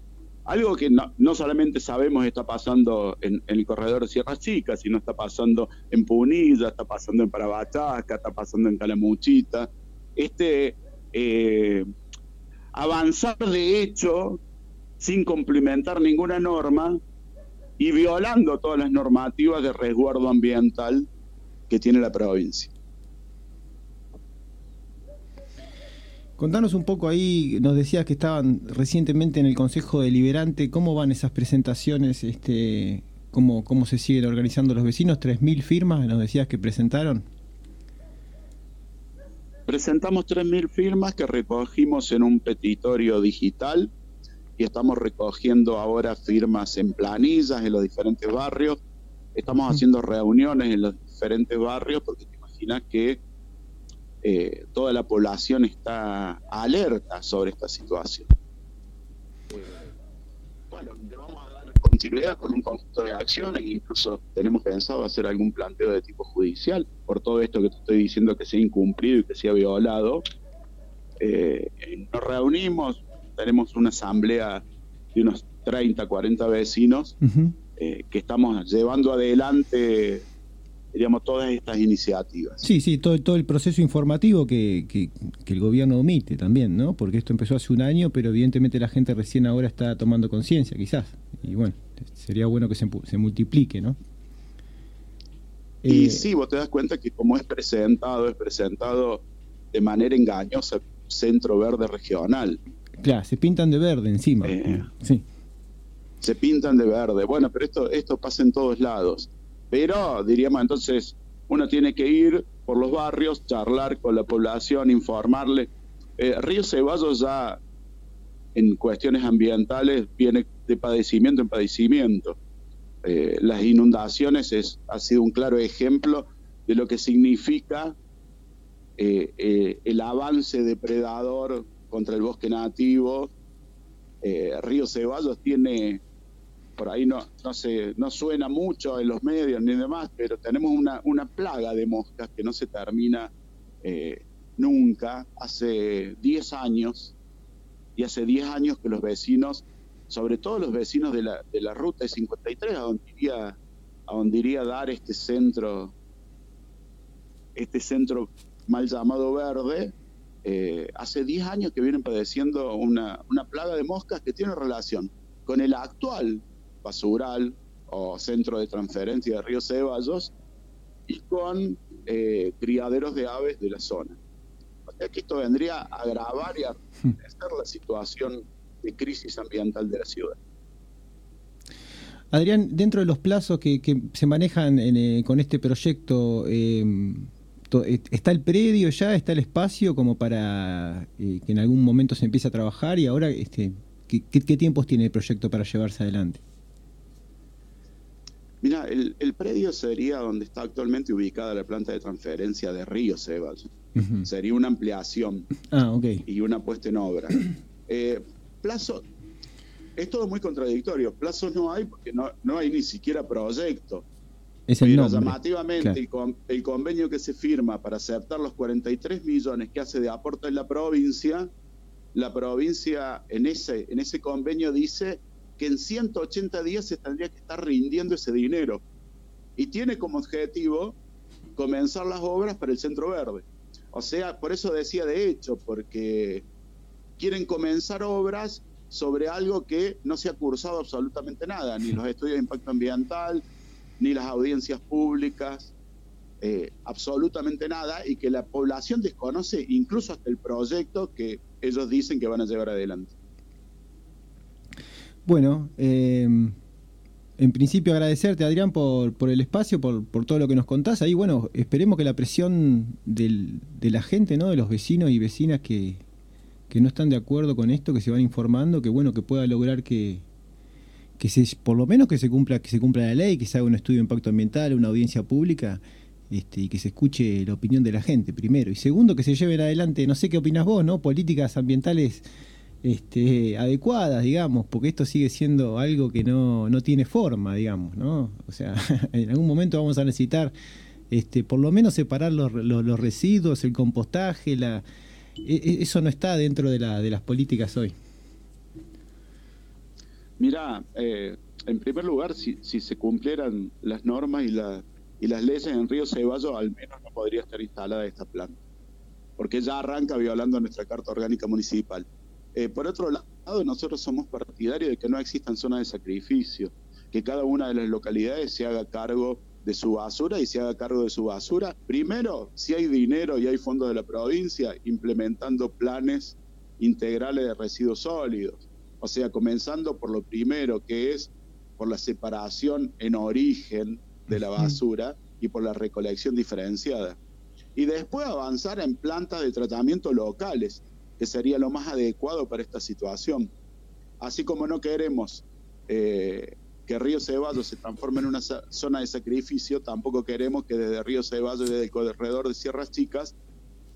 Algo que no, no solamente sabemos está pasando en, el corredor de Sierra Chica, sino está pasando en Punilla, está pasando en Parabachaca, está pasando en Calamuchita. Este eh, avanzar de hecho sin complementar ninguna norma y violando todas las normativas de resguardo ambiental que tiene la provincia. Contanos un poco ahí, nos decías que estaban recientemente en el Consejo Deliberante, ¿cómo van esas presentaciones? Este, ¿cómo, ¿Cómo se siguen organizando los vecinos? ¿3.000 firmas nos decías que presentaron? Presentamos 3.000 firmas que recogimos en un petitorio digital y estamos recogiendo ahora firmas en planillas en los diferentes barrios. Estamos haciendo reuniones en los diferentes barrios porque te imaginas que eh, toda la población está alerta sobre esta situación. Eh, bueno, le vamos a dar continuidad con un conjunto de acciones incluso tenemos pensado hacer algún planteo de tipo judicial por todo esto que te estoy diciendo que se ha incumplido y que se ha violado. Eh, nos reunimos, tenemos una asamblea de unos 30, 40 vecinos eh, que estamos llevando adelante diríamos, todas estas iniciativas. Sí, sí, todo, todo el proceso informativo que, que- que el gobierno omite también, ¿no? Porque esto empezó hace un año, pero evidentemente la gente recién ahora está tomando conciencia, quizás. Y bueno, sería bueno que se multiplique, ¿no? Y Eh, sí, vos te das cuenta que como es presentado, es presentado de manera engañosa Centro Verde Regional. Claro, se pintan de verde encima. Eh, sí. Se pintan de verde. Bueno, pero esto, esto pasa en todos lados. Pero diríamos entonces, uno tiene que ir por los barrios, charlar con la población, informarle. Eh, Río Ceballos ya en cuestiones ambientales viene de padecimiento en padecimiento. Eh, las inundaciones es, ha sido un claro ejemplo de lo que significa eh, eh, el avance depredador contra el bosque nativo. Eh, Río Ceballos tiene, por ahí no, no, se, no suena mucho en los medios ni demás, pero tenemos una, una plaga de moscas que no se termina eh, nunca. Hace 10 años, y hace 10 años que los vecinos, sobre todo los vecinos de la, de la ruta de 53, a donde iría, a donde iría a dar este centro, este centro mal llamado verde, eh, hace 10 años que vienen padeciendo una, plaga de moscas que tiene relación con el actual basural o centro de transferencia de Río Ceballos y con eh, criaderos de aves de la zona. O sea que esto vendría a agravar y a recrudecer la situación de crisis ambiental de la ciudad. Adrián, dentro de los plazos que, se manejan eh, con este proyecto, to- ¿está el predio ya? ¿Está el espacio como para eh, que en algún momento se empiece a trabajar? Y ahora, este, ¿qué, qué- qué tiempos tiene el proyecto para llevarse adelante? Mira, el, el predio sería donde está actualmente ubicada la planta de transferencia de Río. Ujú. Sería una ampliación Ah, ok. y una puesta en obra. Eh, plazo, es todo muy contradictorio. Plazos no hay porque no, no hay ni siquiera proyecto. Es el Pero nombre. llamativamente Claro. el, con- el convenio que se firma para aceptar los 43 millones que hace de aporte en la provincia, la provincia en ese, en ese convenio dice que en 180 días se tendría que estar rindiendo ese dinero. Y tiene como objetivo comenzar las obras para el Centro Verde. O sea, por eso decía de hecho, porque quieren comenzar obras sobre algo que no se ha cursado absolutamente nada, ni los estudios de impacto ambiental, ni las audiencias públicas, eh, absolutamente nada, y que la población desconoce incluso hasta el proyecto que ellos dicen que van a llevar adelante. Bueno, eh, en principio agradecerte, Adrián, por, por el espacio, por, por todo lo que nos contás. Ahí, bueno, esperemos que la presión del- de la gente, ¿no? De los vecinos y vecinas que, que no están de acuerdo con esto, que se van informando, que bueno, que pueda lograr que, que se, por lo menos que se cumpla, que se cumpla la ley, que se haga un estudio de impacto ambiental, una audiencia pública, este, y que se escuche la opinión de la gente, primero. Y segundo, que se lleven adelante, no sé qué opinas vos, ¿no? Políticas ambientales este, adecuadas, digamos, porque esto sigue siendo algo que no, no tiene forma, digamos, ¿no? O sea, en algún momento vamos a necesitar este, por lo menos separar los, los- los residuos, el compostaje, la, e- e- eso no está dentro de, la, de las políticas hoy. Mira, eh, en primer lugar, si, se cumplieran las normas y, la- y las leyes en Río Ceballos, al menos no podría estar instalada esta planta, porque ya arranca violando nuestra Carta Orgánica Municipal. Eh, por otro lado, nosotros somos partidarios de que no existan zonas de sacrificio, que cada una de las localidades se haga cargo de su basura y se haga cargo de su basura. Primero, si hay dinero y hay fondos de la provincia, implementando planes integrales de residuos sólidos. O sea, comenzando por lo primero, que es por la separación en origen de la basura y por la recolección diferenciada. Y después avanzar en plantas de tratamiento locales, que sería lo más adecuado para esta situación. Así como no queremos eh, que Río Ceballos se transforme en una zona de sacrificio, tampoco queremos que desde Río Ceballos y desde el corredor de Sierras Chicas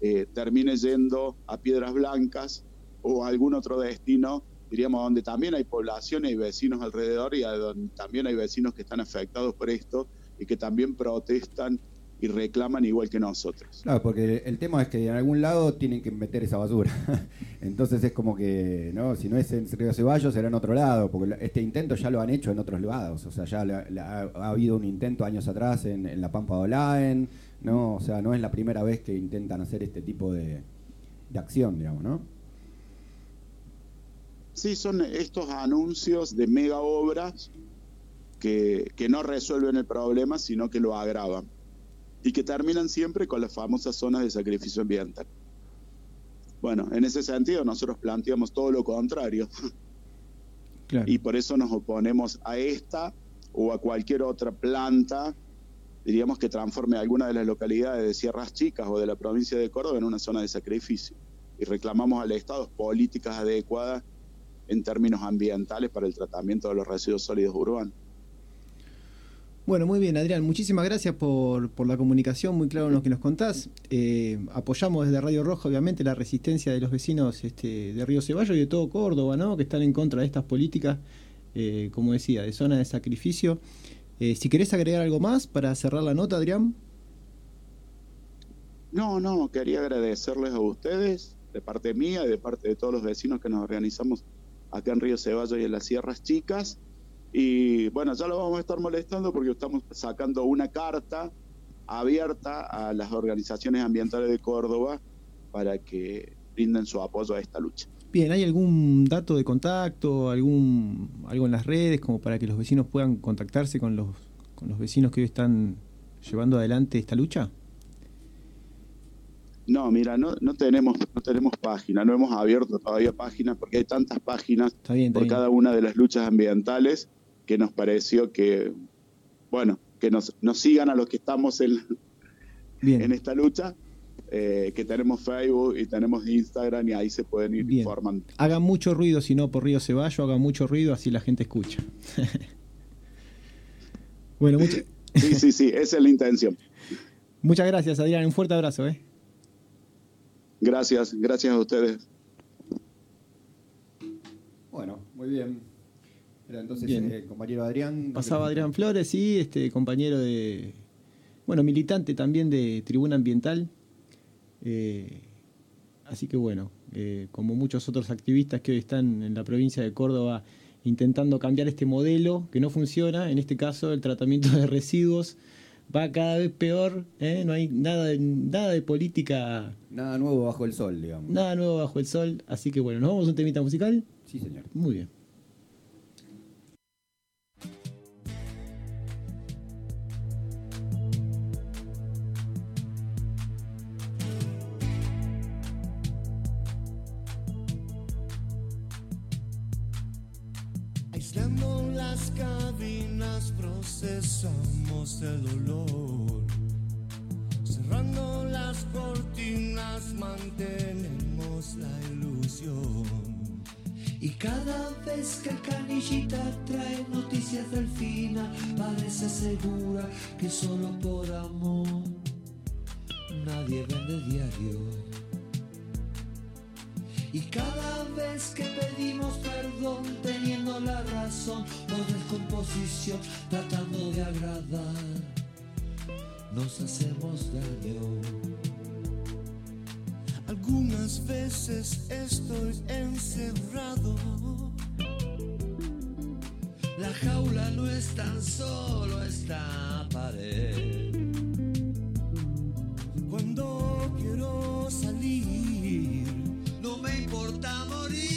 eh, termine yendo a Piedras Blancas o a algún otro destino, diríamos, donde también hay población y vecinos alrededor y donde también hay vecinos que están afectados por esto y que también protestan y reclaman igual que nosotros. Claro, porque el tema es que en algún lado tienen que meter esa basura. Entonces es como que, ¿no? Si no es en Río Ceballos, será en otro lado, porque este intento ya lo han hecho en otros lados. O sea, ya la- ha, ha habido un intento años atrás en, la Pampa de Olaen, ¿no? O sea, no es la primera vez que intentan hacer este tipo de acción, digamos, ¿no? Sí, son estos anuncios de mega obras que, que no resuelven el problema, sino que lo agravan. Y que terminan siempre con las famosas zonas de sacrificio ambiental. Bueno, en ese sentido nosotros planteamos todo lo contrario. Y por eso nos oponemos a esta o a cualquier otra planta, diríamos que transforme alguna de las localidades de Sierras Chicas o de la provincia de Córdoba en una zona de sacrificio. Y reclamamos al Estado políticas adecuadas en términos ambientales para el tratamiento de los residuos sólidos urbanos. Bueno, muy bien, Adrián, muchísimas gracias por, por la comunicación, muy claro en lo que nos contás. Eh, apoyamos desde Radio Roja, obviamente, la resistencia de los vecinos este, de Río Ceballos y de todo Córdoba, ¿no? que están en contra de estas políticas, eh, como decía, de zona de sacrificio. Eh, si querés agregar algo más para cerrar la nota, Adrián. No, no, quería agradecerles a ustedes, de parte mía y de parte de todos los vecinos que nos organizamos acá en Río Ceballos y en las Sierras Chicas. Y bueno, ya lo vamos a estar molestando porque estamos sacando una carta abierta a las organizaciones ambientales de Córdoba para que brinden su apoyo a esta lucha. Bien, ¿hay algún dato de contacto, algún algo en las redes como para que los vecinos puedan contactarse con los, con los vecinos que hoy están llevando adelante esta lucha? No, mira, no, no tenemos no tenemos página, no hemos abierto todavía páginas porque hay tantas páginas bien, está por bien. cada una de las luchas ambientales que nos pareció que, bueno, que nos, nos sigan a los que estamos en, en esta lucha, eh, que tenemos Facebook y tenemos Instagram y ahí se pueden ir Bien. informando. Hagan mucho ruido, si no por Río Ceballo, hagan mucho ruido, así la gente escucha. bueno, mucha- Sí, sí, sí, esa es la intención. muchas gracias, Adrián. Un fuerte abrazo. ¿eh? Gracias, gracias a ustedes. Bueno, muy bien. Era entonces Bien. eh, compañero Adrián. Pasaba Adrián Flores, sí, este compañero de. Bueno, militante también de Tribuna Ambiental. Eh, así que bueno, eh, como muchos otros activistas que hoy están en la provincia de Córdoba intentando cambiar este modelo que no funciona, en este caso el tratamiento de residuos va cada vez peor, ¿eh? no hay nada de, nada de política, Nada nuevo bajo el sol, digamos. nada nuevo bajo el sol, así que bueno, ¿nos vamos a un temita musical? Sí, señor. Muy bien. Procesamos el olor. Cerrando las cortinas mantenemos la ilusión. Y cada vez que el canillita trae noticias del final, parece segura que solo por amor nadie vende diario. Y cada vez que pedimos perdón, teniendo la razón o descomposición, tratando de agradar, nos hacemos daño. Algunas veces estoy encerrado. La jaula no es tan solo esta pared. Cuando quiero salir me importa morir.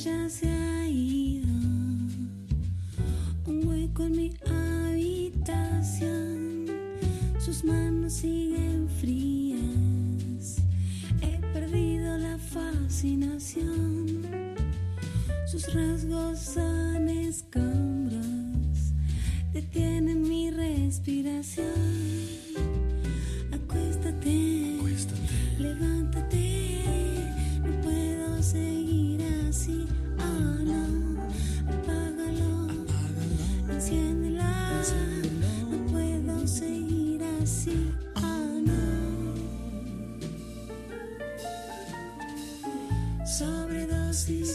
Ella ya se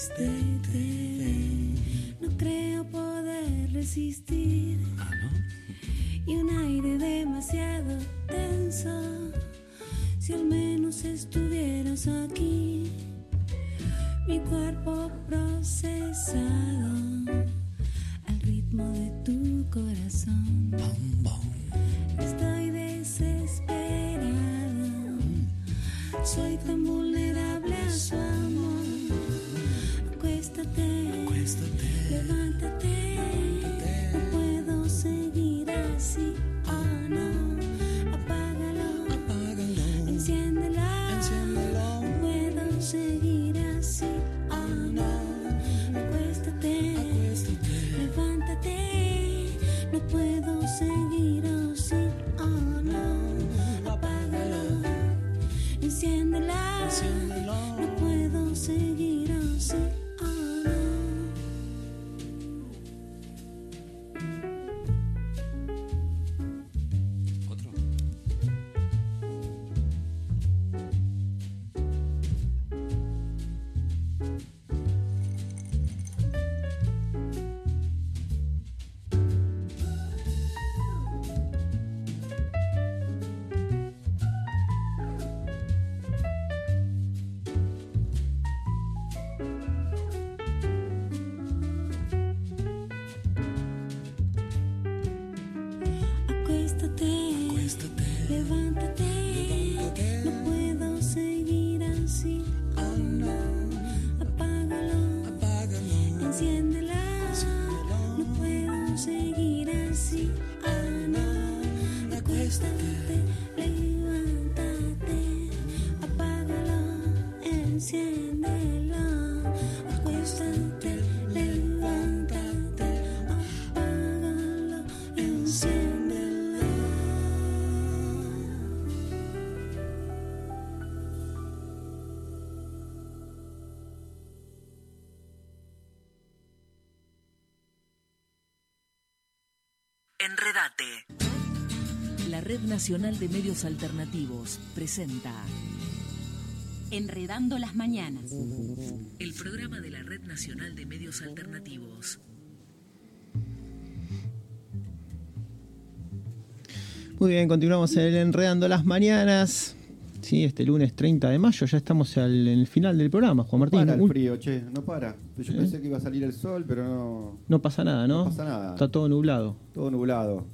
Sobredosis de Red Nacional de Medios Alternativos presenta Enredando las mañanas. el programa de la Red Nacional de Medios Alternativos. Muy bien, continuamos en el Enredando las Mañanas. Sí, este lunes 30 de mayo, ya estamos al, en el final del programa, Juan Martín. Para el frío, che, no para. Yo ¿Eh? pensé que iba a salir el sol, pero no. no pasa nada, ¿no? No pasa nada. Está todo nublado. Todo nublado.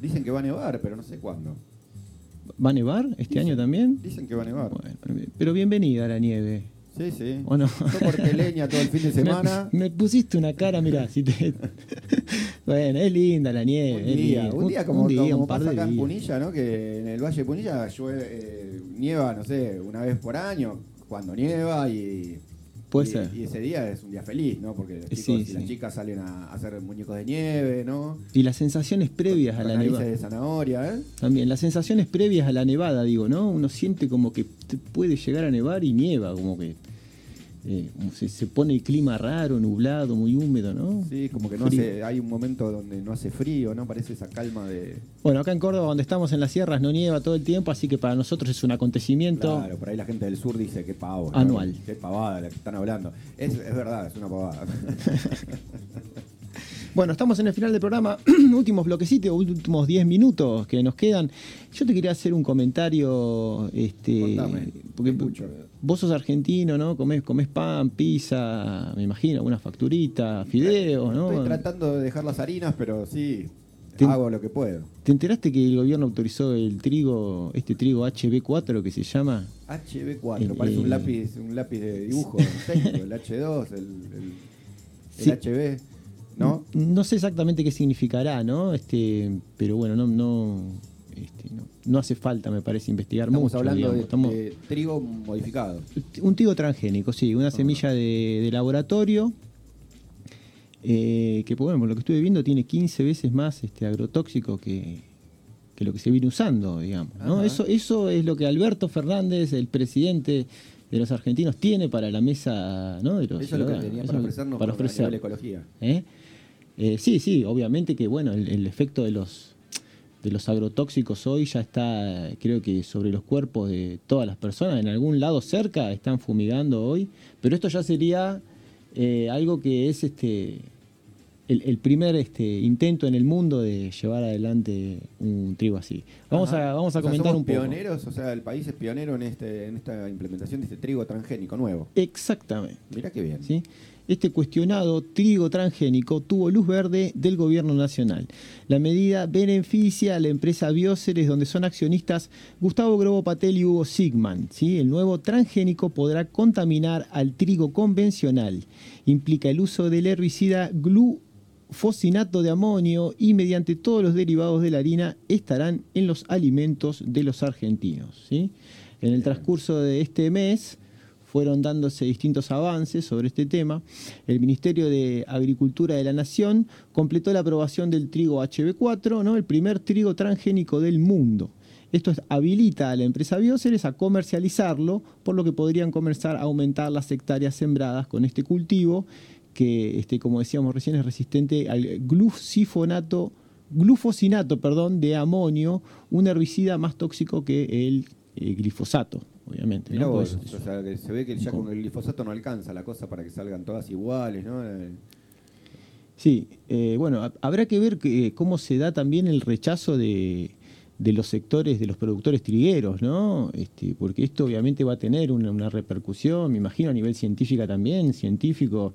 Dicen que va a nevar, pero no sé cuándo. ¿Va a nevar este año también? Dicen que va a nevar. Pero bienvenida a la nieve. Sí, sí. ¿O no? Yo corté leña todo el fin de semana. Me, me pusiste una cara, mirá, si te... bueno, es linda la nieve. Un día, un día como, día, como un par pasa de acá en. Punilla, ¿no? Que en el Valle de Punilla llueve, eh, nieva, no sé, una vez por año, cuando nieva y... Puede y- ser. Y ese día es un día feliz, ¿no? Porque los Sí, chicos y sí. las chicas salen a hacer muñecos de nieve, ¿no? Y las sensaciones previas a la nevada. de zanahoria, ¿eh? También, las sensaciones previas a la nevada, digo, ¿no? Uno siente como que puede llegar a nevar y nieva, como que eh, como se, se pone el clima raro, nublado, muy húmedo, ¿no? Sí, como que no Frío. hace, hay un momento donde no hace frío, ¿no? Parece esa calma de... Bueno, acá en Córdoba, donde estamos en las sierras, no nieva todo el tiempo, así que para nosotros es un acontecimiento. Claro, por ahí la gente del sur dice qué pavo. ¿no? Anual. Qué pavada la que están hablando. Es, es verdad, es una pavada. Bueno, estamos en el final del programa, últimos bloquecitos, últimos 10 minutos que nos quedan. Yo te quería hacer un comentario, este, Contame, porque vos sos argentino, ¿no? Comés, comés pan, pizza, me imagino, alguna facturita, fideos, ¿no? Estoy tratando de dejar las harinas, pero sí. Te- hago lo que puedo. ¿Te enteraste que el gobierno autorizó el trigo, este trigo HB4 que se llama? HB4, El- parece un lápiz, un lápiz de dibujo técnico, el H2, el, el, el Sí. HB, ¿no? No sé exactamente qué significará, ¿no? Este, pero bueno, no, no, este, no, no hace falta, me parece, investigar Estamos mucho. hablando digamos. de, Estamos- de trigo modificado. Un trigo transgénico, sí, una semilla de, de laboratorio. eh, que bueno, por lo que estuve viendo tiene 15 veces más este agrotóxico que, que lo que se viene usando, digamos. ¿no? Eso, eso es lo que Alberto Fernández, el presidente de los argentinos, tiene para la mesa ¿no? de los Eso es lo que tenía para ofrecernos para ofrecer. nivel ecología. ¿Eh? Eh, sí, sí, obviamente que bueno, el, el efecto de los de los agrotóxicos hoy ya está, creo que sobre los cuerpos de todas las personas, en algún lado cerca están fumigando hoy, pero esto ya sería eh, algo que es este el, el primer este intento en el mundo de llevar adelante un trigo así. Vamos Ajá. a vamos a O sea, comentar somos un poco. pioneros, o sea, el país es pionero en este en esta implementación de este trigo transgénico nuevo. Exactamente. Mira qué bien. ¿sí? Este cuestionado trigo transgénico tuvo luz verde del gobierno nacional. La medida beneficia a la empresa Bioceres, donde son accionistas Gustavo Grobo Patel y Hugo Sigman. ¿sí? El nuevo transgénico podrá contaminar al trigo convencional. Implica el uso del herbicida glufosinato de amonio y mediante todos los derivados de la harina estarán en los alimentos de los argentinos. ¿sí? En el transcurso de este mes fueron dándose distintos avances sobre este tema. El Ministerio de Agricultura de la Nación completó la aprobación del trigo HB4, ¿no? el primer trigo transgénico del mundo. Esto es- habilita a la empresa Bioceres a comercializarlo, por lo que podrían comenzar a aumentar las hectáreas sembradas con este cultivo, que, este, como decíamos recién, es resistente al glucifonato, glufosinato perdón, de amonio, un herbicida más tóxico que el eh, glifosato, obviamente. ¿no? vos, Pues- o sea, que se ve que ya con el glifosato no alcanza la cosa para que salgan todas iguales, ¿no? Eh, Sí, eh, bueno, ha- habrá que ver que- cómo se da también el rechazo de, de los sectores, de los productores trigueros, ¿no? Este, porque esto obviamente va a tener una, una repercusión, me imagino, a nivel científica también, científico,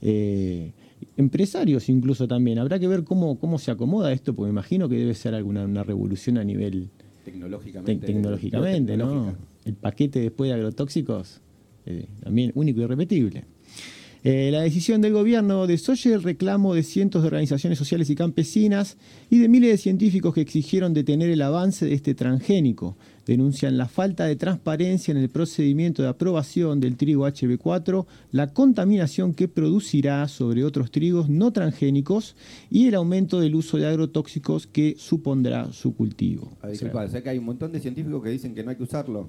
eh, empresarios incluso también. Habrá que ver cómo, cómo se acomoda esto, porque me imagino que debe ser alguna una revolución a nivel Tecnológicamente. tec- tecnológicamente, ¿no? El paquete después de agrotóxicos, eh, también único y irrepetible. Eh, la decisión del gobierno desoye el reclamo de cientos de organizaciones sociales y campesinas y de miles de científicos que exigieron detener el avance de este transgénico. Denuncian la falta de transparencia en el procedimiento de aprobación del trigo HB4, la contaminación que producirá sobre otros trigos no transgénicos y el aumento del uso de agrotóxicos que supondrá su cultivo. Ah, o sea que hay un montón de científicos que dicen que no hay que usarlo.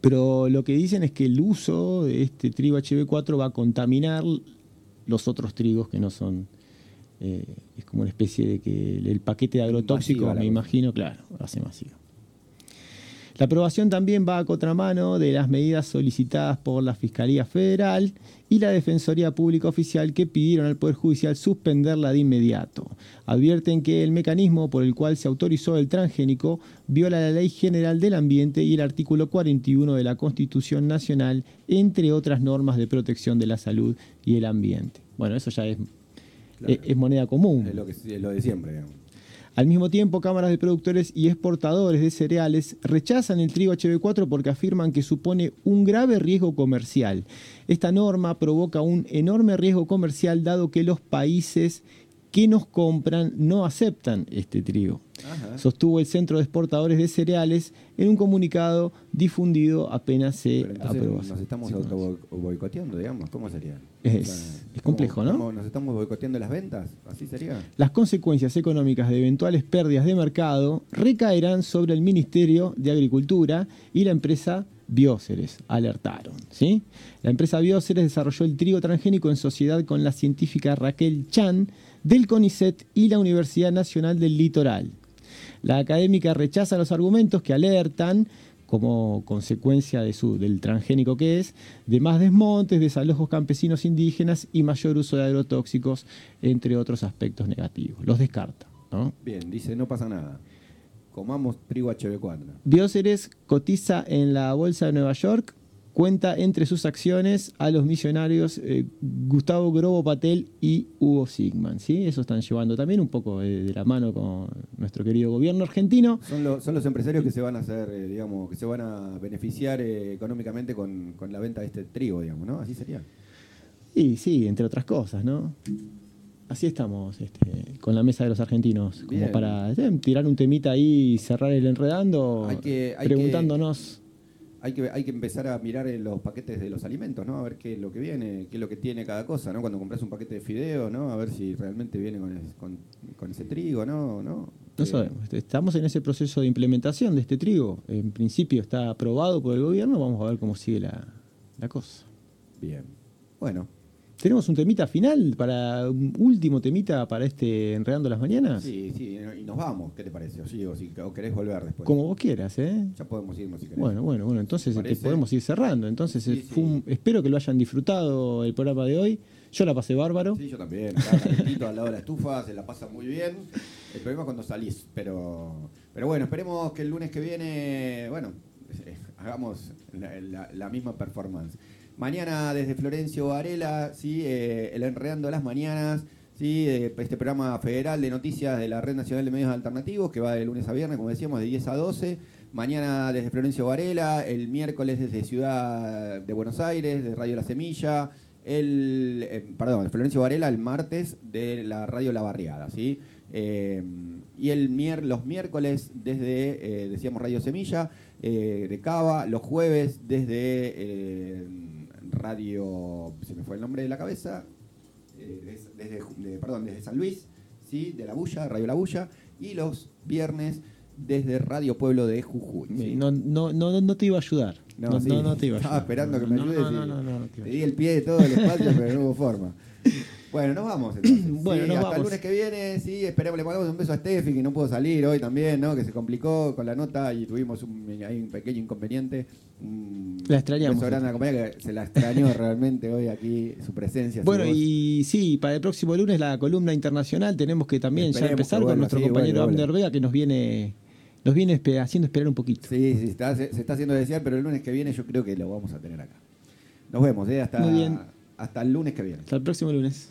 Pero lo que dicen es que el uso de este trigo HB4 va a contaminar los otros trigos que no son. eh, es como una especie de que el, paquete de agrotóxicos, me imagino, claro, hace masivo. La aprobación también va a contramano de las medidas solicitadas por la Fiscalía Federal y la Defensoría Pública Oficial que pidieron al Poder Judicial suspenderla de inmediato. Advierten que el mecanismo por el cual se autorizó el transgénico viola la Ley General del Ambiente y el artículo 41 de la Constitución Nacional, entre otras normas de protección de la salud y el ambiente. Bueno, eso ya es, Claro. es- es moneda común. Es lo, que, es lo de siempre, digamos. Al mismo tiempo, cámaras de productores y exportadores de cereales rechazan el trigo HB4 porque afirman que supone un grave riesgo comercial. Esta norma provoca un enorme riesgo comercial dado que los países que nos compran no aceptan este trigo. Ajá. Sostuvo el Centro de Exportadores de Cereales en un comunicado difundido apenas se aprobó. nos estamos auto boicoteando, digamos. ¿Cómo sería? Es- es complejo, ¿no? ¿cómo ¿Nos estamos boicoteando las ventas? ¿Así sería? Las consecuencias económicas de eventuales pérdidas de mercado recaerán sobre el Ministerio de Agricultura y la empresa Bioceres, alertaron. ¿sí? La empresa Bioceres desarrolló el trigo transgénico en sociedad con la científica Raquel Chan del CONICET y la Universidad Nacional del Litoral. La académica rechaza los argumentos que alertan como consecuencia de su, del transgénico que es, de más desmontes, desalojos campesinos indígenas y mayor uso de agrotóxicos, entre otros aspectos negativos. Los descarta. ¿no? Bien, dice, no pasa nada. Comamos trigo HB4. Bioceres cotiza en la Bolsa de Nueva York cuenta entre sus acciones a los millonarios eh, Gustavo Grobo Patel y Hugo Sigman. ¿sí? Eso están llevando también un poco de, de la mano con nuestro querido gobierno argentino. Son, los- son los empresarios que se van a hacer, eh, digamos, que se van a beneficiar eh, económicamente con, con la venta de este trigo, digamos, ¿no? Así sería. Y sí, entre otras cosas, ¿no? Así estamos este, con la mesa de los argentinos, como para eh, tirar un temita ahí y cerrar el enredando, Hay que- hay preguntándonos. Hay que, hay que empezar a mirar en los paquetes de los alimentos, ¿no? A ver qué es lo que viene, qué es lo que tiene cada cosa, ¿no? Cuando compras un paquete de fideo, ¿no? A ver si realmente viene con, es- con- con ese trigo, ¿no? ¿no? No Eh, sabemos, este, estamos en ese proceso de implementación de este trigo. En principio está aprobado por el gobierno, vamos a ver cómo sigue la, la cosa. Bien. Bueno. ¿Tenemos un temita final para un último temita para este Enredando las Mañanas? Sí, sí, y nos vamos, ¿qué te parece? O, sí, o, si, o querés volver después. Como vos quieras, ¿eh? Ya podemos irnos si querés. Bueno, bueno, bueno, entonces este, podemos ir cerrando. Entonces Sí, eh, fue un- espero que lo hayan disfrutado el programa de hoy. Yo la pasé bárbaro. Sí, yo también. Calentito al lado de la estufa, se la pasa muy bien. El problema es cuando salís, pero, pero bueno, esperemos que el lunes que viene, bueno, eh, hagamos la, la- la misma performance. Mañana desde Florencio Varela, sí, eh, el Enredando las Mañanas, sí, este programa federal de noticias de la Red Nacional de Medios Alternativos, que va de lunes a viernes, como decíamos, de 10 a 12. Mañana desde Florencio Varela, el miércoles desde Ciudad de Buenos Aires, de Radio La Semilla, el, eh, perdón, Florencio Varela el martes de la Radio La Barriada, ¿sí? Eh, y el mier- los miércoles desde, eh, decíamos, Radio Semilla, de Cava, los jueves desde Radio, se me fue el nombre de la cabeza, eh, desde, de- perdón, desde San Luis, ¿sí? de La Bulla, Radio La Bulla, y los viernes desde Radio Pueblo de Jujuy. ¿sí? No, no, no, no te iba a ayudar. No, no, sí, no te iba a Estaba ayudar. esperando que me ayudes. y no, no, no, no te di el pie de todo el espacio, pero no hubo forma. Bueno, nos vamos entonces. Bueno, Sí, nos hasta vamos. el lunes que viene, sí, esperemos, le mandamos un beso a Steffi, que no pudo salir hoy también, ¿no? Que se complicó con la nota y tuvimos un pequeño inconveniente. Un La extrañamos. beso grande a la compañera que se la extrañó realmente hoy aquí, su presencia. Bueno, y sí, para el próximo lunes la columna internacional tenemos que también ya empezar con nuestro sí, compañero vuelve, Abner Vega que nos viene nos viene espe- haciendo esperar un poquito. Sí, sí, está- se, se está haciendo desear, pero el lunes que viene yo creo que lo vamos a tener acá. Nos vemos, ¿eh? Hasta, hasta el lunes que viene. Hasta el próximo lunes.